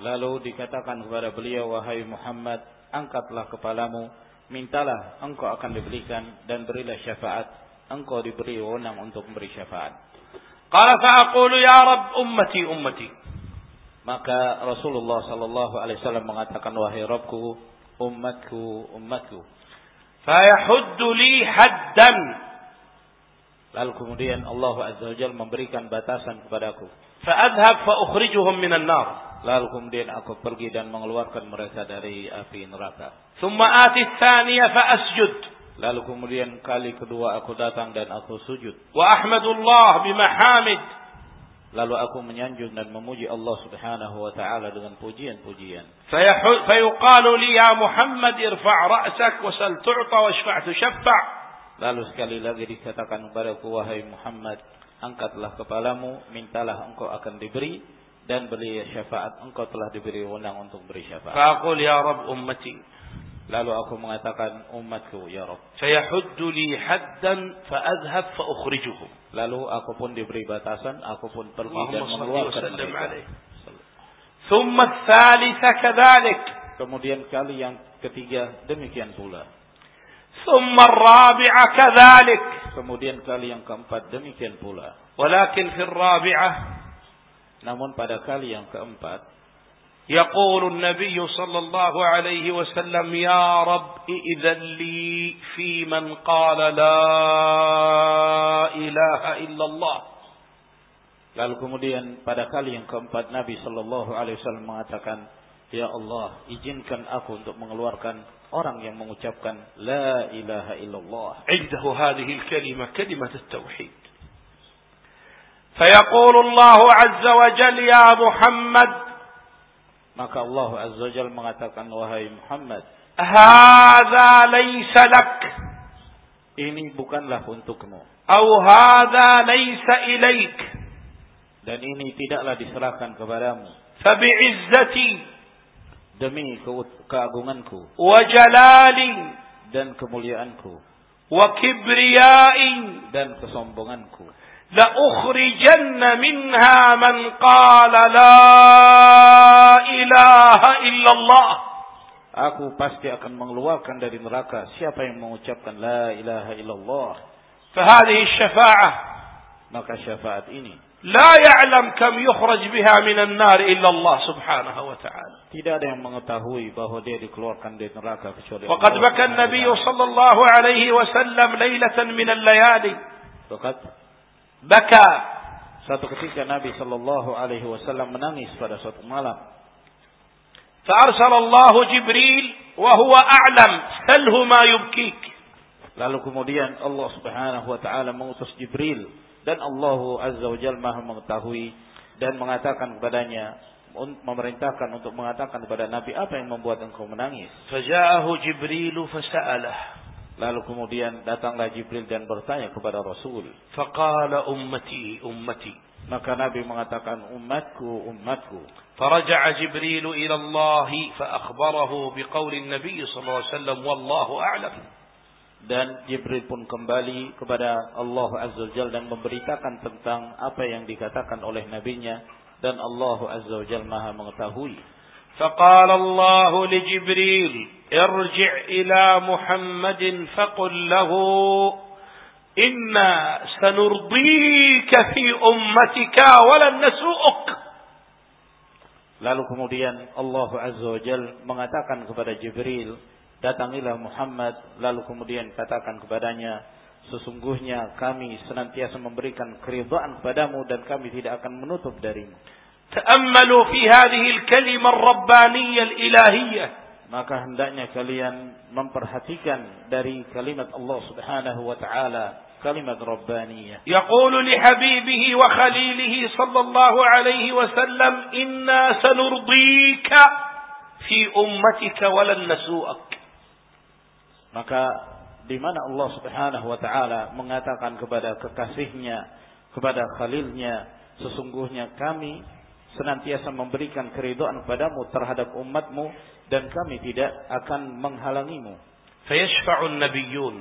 Lalu dikatakan kepada beliau, wahai Muhammad, angkatlah kepalamu, mintalah engkau akan diberikan dan berilah syafaat, engkau diberi wewenang untuk memberi syafaat. Qala fa'aqulu ya Rabb ummati ummati. Maka Rasulullah sallallahu alaihi wasallam mengatakan wahai Rabbku, ummatku ummatku. Fayahuddu li haddan. Lalu kemudian Allah Azza wa Jalla memberikan batasan kepadaku. Fa'adhab fa ukhrijuhum minan nar lalu kemudian aku pergi dan mengeluarkan mereka dari api neraka. Thumma ati tsaniya fa asjud. Lalu kemudian kali kedua aku datang dan aku sujud. Wa ahmadullah bimahamid. Lalu aku menyanjung dan memuji Allah Subhanahu wa taala dengan pujian-pujian. Fayuqalu li ya Muhammad irfa' ra'sak wa sal tu'ta washfa' tushaffa'. Lalu sekali lagi dikatakan kepadaku wahai Muhammad, angkatlah kepalamu, mintalah engkau akan diberi, dan beri syafaat engkau telah diberi wewenang untuk beri syafaat. فأقول يا رب أمتي Lalu aku mengatakan umatku ya Rabb. فيحد لي حدا فأذهب فأخرجهم Lalu aku pun diberi batasan, aku pun pergi اللهم dan صل mengeluarkan وسلم mereka. عليه ثم الثالثة كذلك Kemudian kali yang ketiga demikian pula. ثم الرابعة كذلك Kemudian kali yang keempat demikian pula. ولكن في الرابعة Namun pada kali yang keempat يقول النبي صلى الله عليه وسلم يا رب إذن لي في من قال لا إله إلا الله Lalu kemudian pada kali yang keempat Nabi Shallallahu Alaihi Wasallam mengatakan, Ya Allah, izinkan aku untuk mengeluarkan orang yang mengucapkan La ilaha illallah. عنده هذه الكلمة كلمة فيقول الله عز وجل يا محمد Maka Allah عز وجل mengatakan wahai Muhammad. هذا ليس لك Ini bukanlah untukmu. أو هذا ليس إليك Dan ini tidaklah diserahkan kepadamu. فبعزتي Demi keagunganku. وجلالي. Dan kemuliaanku. وكبريائي. Dan kesombonganku. لأخرجن منها من قال لا إله إلا الله Aku pasti akan mengeluarkan dari neraka siapa yang mengucapkan La ilaha illallah. فهذه الشفاعة Maka syafaat ini لا يعلم كم يخرج بها من النار إلا الله سبحانه وتعالى Tidak ada yang mengetahui bahwa dia dikeluarkan dari neraka kecuali وقد Allah بكى النبي صلى الله عليه وسلم ليلة من الليالي Bekat. Baka. Satu ketika Nabi sallallahu Alaihi Wasallam menangis pada suatu malam. Fa'arsalallahu Jibril wa huwa a'lam salhu ma yubkik. Lalu kemudian Allah Subhanahu wa taala mengutus Jibril dan Allah Azza wa Jalla Maha mengetahui dan mengatakan kepadanya memerintahkan untuk mengatakan kepada Nabi apa yang membuat engkau menangis. Faja'ahu Jibrilu fasa'alah. Lalu kemudian datanglah Jibril dan bertanya kepada Rasul. فقال أمتي أمتي Maka Nabi mengatakan umatku umatku. فرجع جبريل إلى الله فأخبره بقول النبي صلى الله عليه وسلم والله أعلم Dan Jibril pun kembali kepada Allah Azza wa Jalla dan memberitakan tentang apa yang dikatakan oleh nabinya dan Allah Azza wa Jalla Maha mengetahui. فقال الله لجبريل ارجع إلى محمد فقل له إنا سنرضيك في أمتك ولن نسوءك Lalu kemudian Allah Azza wa Jalla mengatakan kepada Jibril, datangilah Muhammad, lalu kemudian katakan kepadanya, sesungguhnya kami senantiasa memberikan keridhaan kepadamu dan kami tidak akan menutup darimu. تأملوا في هذه الكلمة الربانية الإلهية Maka hendaknya kalian memperhatikan dari kalimat Allah Subhanahu wa taala, kalimat rabbaniyah. يقول لحبيبه وخليله صلى الله عليه وسلم إنا سنرضيك في أمتك ولن نسوءك Maka di mana Allah Subhanahu wa taala mengatakan kepada kekasihnya, kepada khalilnya, sesungguhnya kami senantiasa memberikan keridhaan kepadamu terhadap umatmu dan kami tidak akan menghalangimu. فيشفع النبيون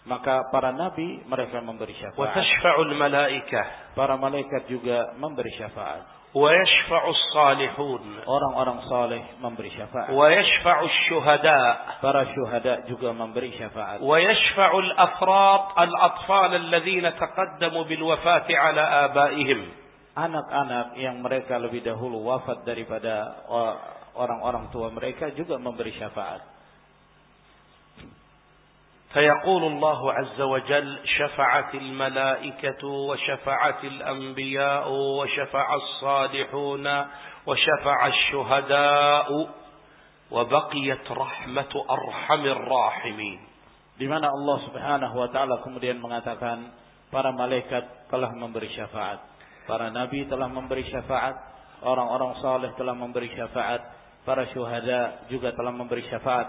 maka para nabi mereka memberi syafaat وتشفع الملائكة para malaikat juga memberi syafaat ويشفع الصالحون orang-orang saleh memberi syafaat ويشفع الشهداء para syuhada juga memberi syafaat ويشفع الأفراط الأطفال الذين تقدموا بالوفاة على آبائهم anak-anak yang mereka lebih dahulu wafat daripada uh, orang-orang tua mereka juga memberi syafaat فيقول الله عز وجل شفعت الملائكة وشفعت الأنبياء وشفع الصالحون وشفع الشهداء وبقيت رحمة أرحم الراحمين di mana Allah Subhanahu wa taala kemudian mengatakan para malaikat telah memberi syafaat, para nabi telah memberi syafaat, orang-orang saleh telah memberi syafaat, para syuhada juga telah memberi syafaat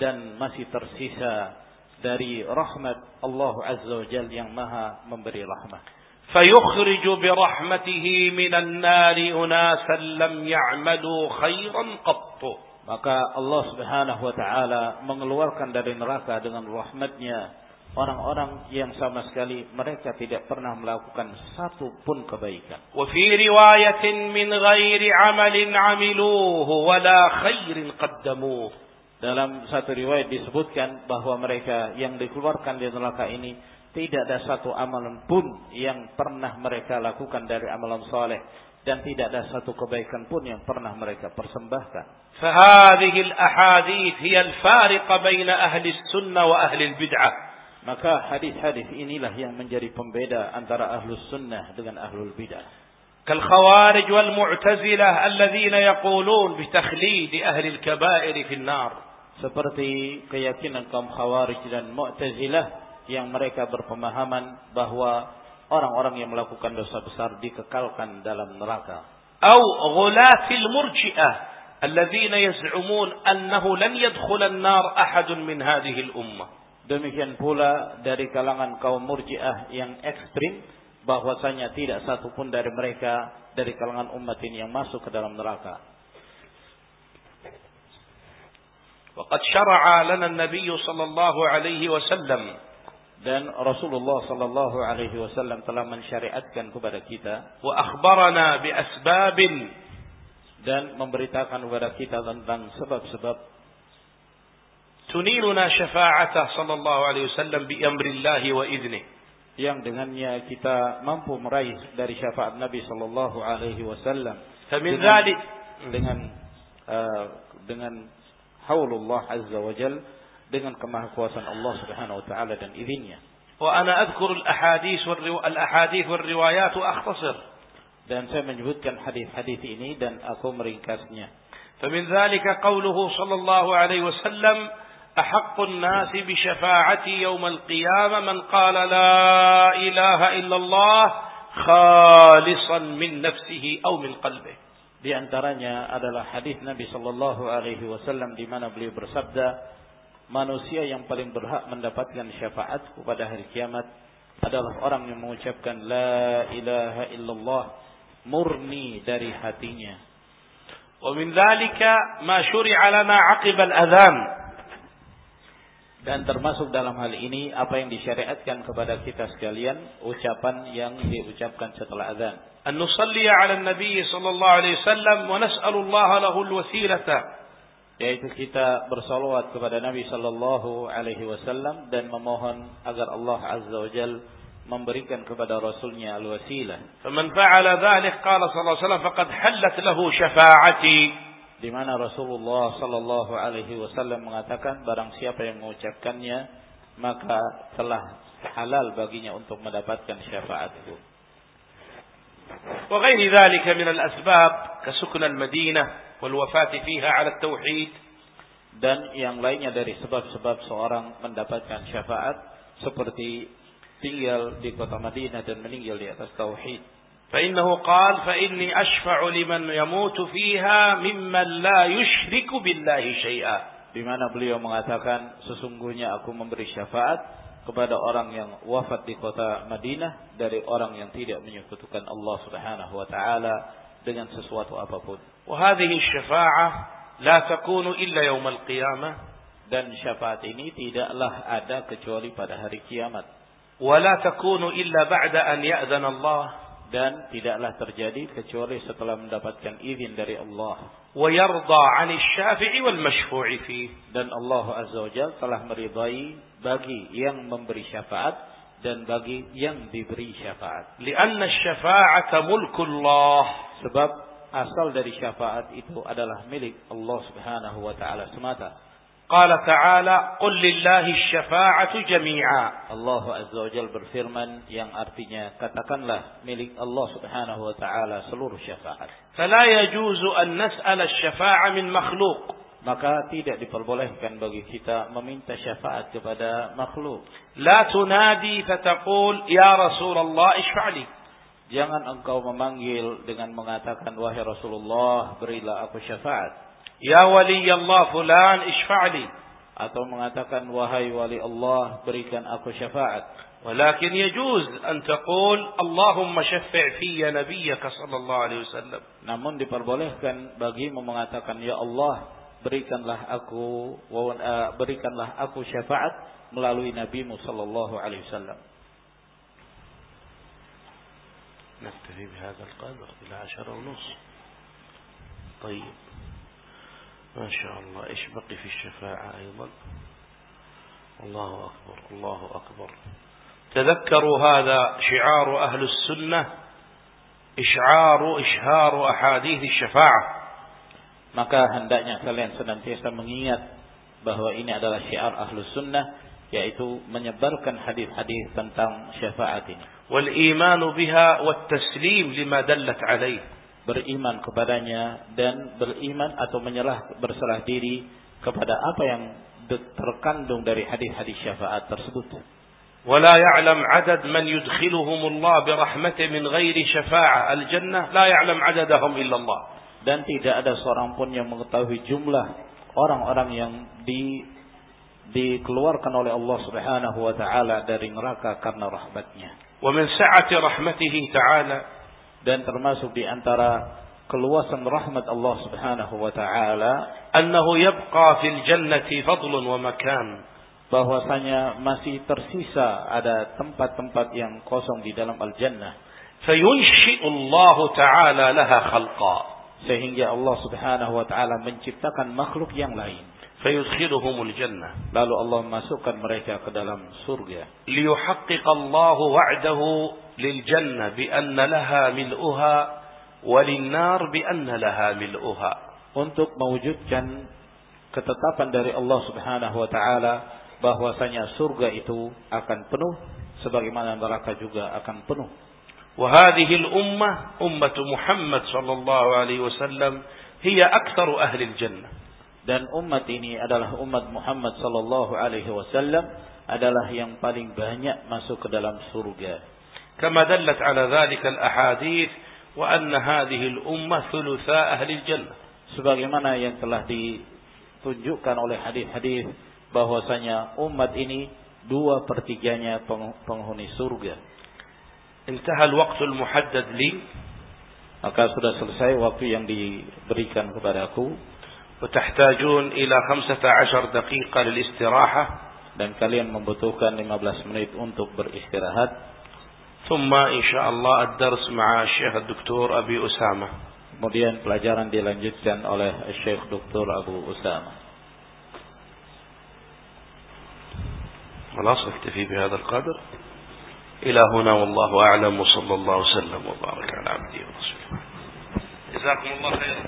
dan masih tersisa dari rahmat Allah Azza wa Jalla yang Maha memberi rahmat. فيخرج برحمته من النار أناسا لم يعملوا خيرا قط Maka Allah Subhanahu wa taala mengeluarkan dari neraka dengan rahmatnya orang-orang yang sama sekali mereka tidak pernah melakukan satu pun kebaikan. وفي رواية من غير عمل عملوه ولا خير قدموه Dalam satu riwayat disebutkan bahwa mereka yang dikeluarkan dari neraka ini tidak ada satu amalan pun yang pernah mereka lakukan dari amalan saleh dan tidak ada satu kebaikan pun yang pernah mereka persembahkan. فهذه الأحاديث هي الفارق بين أهل السنة وأهل البدعة Maka hadis-hadis inilah yang menjadi pembeda antara ahlus sunnah dengan ahlul bidah. كالخوارج والمعتزلة الذين يقولون بتخليد أهل الكبائر في النار Seperti keyakinan kaum khawarij dan mu'tazilah yang mereka berpemahaman bahwa orang-orang yang melakukan dosa besar dikekalkan dalam neraka. أو غلاة المرجئة الذين يزعمون أنه لن يدخل النار أحد من هذه الأمة Demikian pula dari kalangan kaum murjiah yang ekstrim bahwasanya tidak satupun dari mereka dari kalangan umat ini yang masuk ke dalam neraka. Waqad syara'a lana an-nabiy sallallahu alaihi wasallam. Dan Rasulullah sallallahu alaihi wasallam telah mensyariatkan kepada kita. Wa akhbarana bi asbabin. Dan memberitakan kepada kita tentang sebab-sebab تنيلنا شفاعته صلى الله عليه وسلم بأمر الله وإذنه yang dengannya kita mampu meraih dari syafaat Nabi sallallahu alaihi wasallam فمن dengan ذلك dengan uh, dengan haulullah azza wa jal dengan kemahakuasaan Allah Subhanahu wa taala dan izinnya وأنا أذكر الأحاديث والرو... الأحاديث والروايات وأختصر dan saya menyebutkan hadis-hadis ini dan aku meringkasnya فمن ذلك قوله صلى الله عليه وسلم أحق الناس بشفاعتي يوم القيامة من قال لا إله إلا الله خالصا من نفسه أو من قلبه Di antaranya adalah hadis Nabi Shallallahu Alaihi Wasallam di mana beliau bersabda, manusia yang paling berhak mendapatkan syafaatku pada hari kiamat adalah orang yang mengucapkan La ilaha illallah murni dari hatinya. ومن ذلك ما شرع لنا عقب الأذان Dan termasuk dalam hal ini apa yang disyariatkan kepada kita sekalian ucapan yang diucapkan setelah azan. An nusalli 'ala an-nabi sallallahu alaihi wasallam wa nas'alu Allah lahu al-wasilata. Yaitu kita bersalawat kepada Nabi sallallahu alaihi wasallam dan memohon agar Allah azza wa jal memberikan kepada rasulnya al-wasilah. Faman fa'ala dhalik qala sallallahu alaihi wasallam faqad hallat lahu syafa'ati di mana Rasulullah sallallahu alaihi wasallam mengatakan barang siapa yang mengucapkannya maka telah halal baginya untuk mendapatkan syafaatku وغير ذلك من الأسباب كسكن المدينة والوفاة فيها على التوحيد dan yang lainnya dari sebab-sebab seorang mendapatkan syafaat seperti tinggal di kota Madinah dan meninggal di atas tauhid فإنه قال فإني أشفع لمن يموت فيها ممن لا يشرك بالله شيئا di mana beliau mengatakan sesungguhnya aku memberi syafaat kepada orang yang wafat di kota Madinah dari orang yang tidak menyekutukan Allah Subhanahu wa taala dengan sesuatu apapun. وهذه الشفاعة لا تكون إلا يوم القيامة dan syafaat ini tidaklah ada kecuali pada hari kiamat ولا تكون إلا بعد أن يأذن الله dan tidaklah terjadi kecuali setelah mendapatkan izin dari Allah. Wa yarda 'ani syafii wal. Dan Allah Azza wa Jalla telah meridai bagi yang memberi syafaat dan bagi yang diberi syafaat. Li'anna syafa'ata mulkullah. Sebab asal dari syafaat itu adalah milik Allah Subhanahu wa taala semata. Qala ta'ala, "Qul lillahi syafa'atu jami'a." Allah Azza wa Jalla berfirman yang artinya, katakanlah milik Allah Subhanahu wa taala seluruh syafaat. Fala yajuzu an nas'ala syafaa min makhluk. Maka tidak diperbolehkan bagi kita meminta syafaat kepada makhluk. La tunadi fataqul ya Rasulullah isfa'li. Jangan engkau memanggil dengan mengatakan wahai Rasulullah berilah aku syafaat. ya wali Allah fulan isfa'li atau mengatakan wahai wali Allah berikan aku syafaat walakin yajuz an taqul Allahumma syaffi' fiyya nabiyyaka sallallahu alaihi wasallam namun diperbolehkan bagi mengatakan ya Allah berikanlah aku berikanlah aku syafaat melalui nabimu sallallahu alaihi wasallam نكتفي بهذا القدر إلى عشرة ونصف طيب ما شاء الله. إيش بقي في الشفاعة أيضا؟ الله أكبر الله أكبر. تذكروا هذا شعار أهل السنة إشعار إشهار أحاديث الشفاعة. Maka hendaknya kalian senantiasa mengingat bahwa ini adalah syiar ahlus sunnah yaitu menyebarkan hadis-hadis tentang syafaat ini. والإيمان بها والتسليم لما دلت عليه. beriman kepadanya dan beriman atau menyerah berserah diri kepada apa yang de- terkandung dari hadis-hadis syafaat tersebut ولا يعلم عدد من يدخلهم الله برحمته من غير شفاعة الجنة لا يعلم عددهم إلا الله dan tidak ada seorang pun yang mengetahui jumlah orang-orang yang di dikeluarkan oleh Allah Subhanahu wa taala dari neraka karena rahmatnya ومن سعة رحمته تعالى dan termasuk di antara keluasan rahmat Allah Subhanahu wa taala annahu yabqa fil jannati fadlun wa makan bahwasanya masih tersisa ada tempat-tempat yang kosong di dalam al-jannah. fayunshi'u Allah taala laha khalqa sehingga Allah Subhanahu wa taala menciptakan makhluk yang lain فيدخلهم الجنة lalu Allah masukkan mereka ke dalam surga ليحقق الله وعده للجنة بأن لها ملؤها وللنار بأن لها ملؤها untuk mewujudkan ketetapan dari Allah Subhanahu wa taala bahwasanya surga itu akan penuh sebagaimana neraka juga akan penuh وهذه الأمة أمة محمد صلى الله عليه وسلم هي أكثر أهل الجنة dan umat ini adalah umat Muhammad sallallahu alaihi wasallam adalah yang paling banyak masuk ke dalam surga. Kama dallat ala dzalika al-ahadits wa anna hadhihi al-ummah thulutha ahli al-jannah. Sebagaimana yang telah ditunjukkan oleh hadis-hadis bahwasanya umat ini dua pertiganya penghuni surga. Intahal waktu muhaddad li. Maka sudah selesai waktu yang diberikan kepada aku. وتحتاجون إلى خمسة عشر دقيقة للاستراحة. Dan kalian membutuhkan 15 menit untuk beristirahat. ثم إن شاء الله الدرس مع الشيخ الدكتور أبي أسامة. Kemudian pelajaran dilanjutkan oleh Syekh Dr. Abu Usama. خلاص نكتفي بهذا القدر. إلى هنا والله أعلم وصلى الله وسلم وبارك على عبده ورسوله. جزاكم الله خيرا.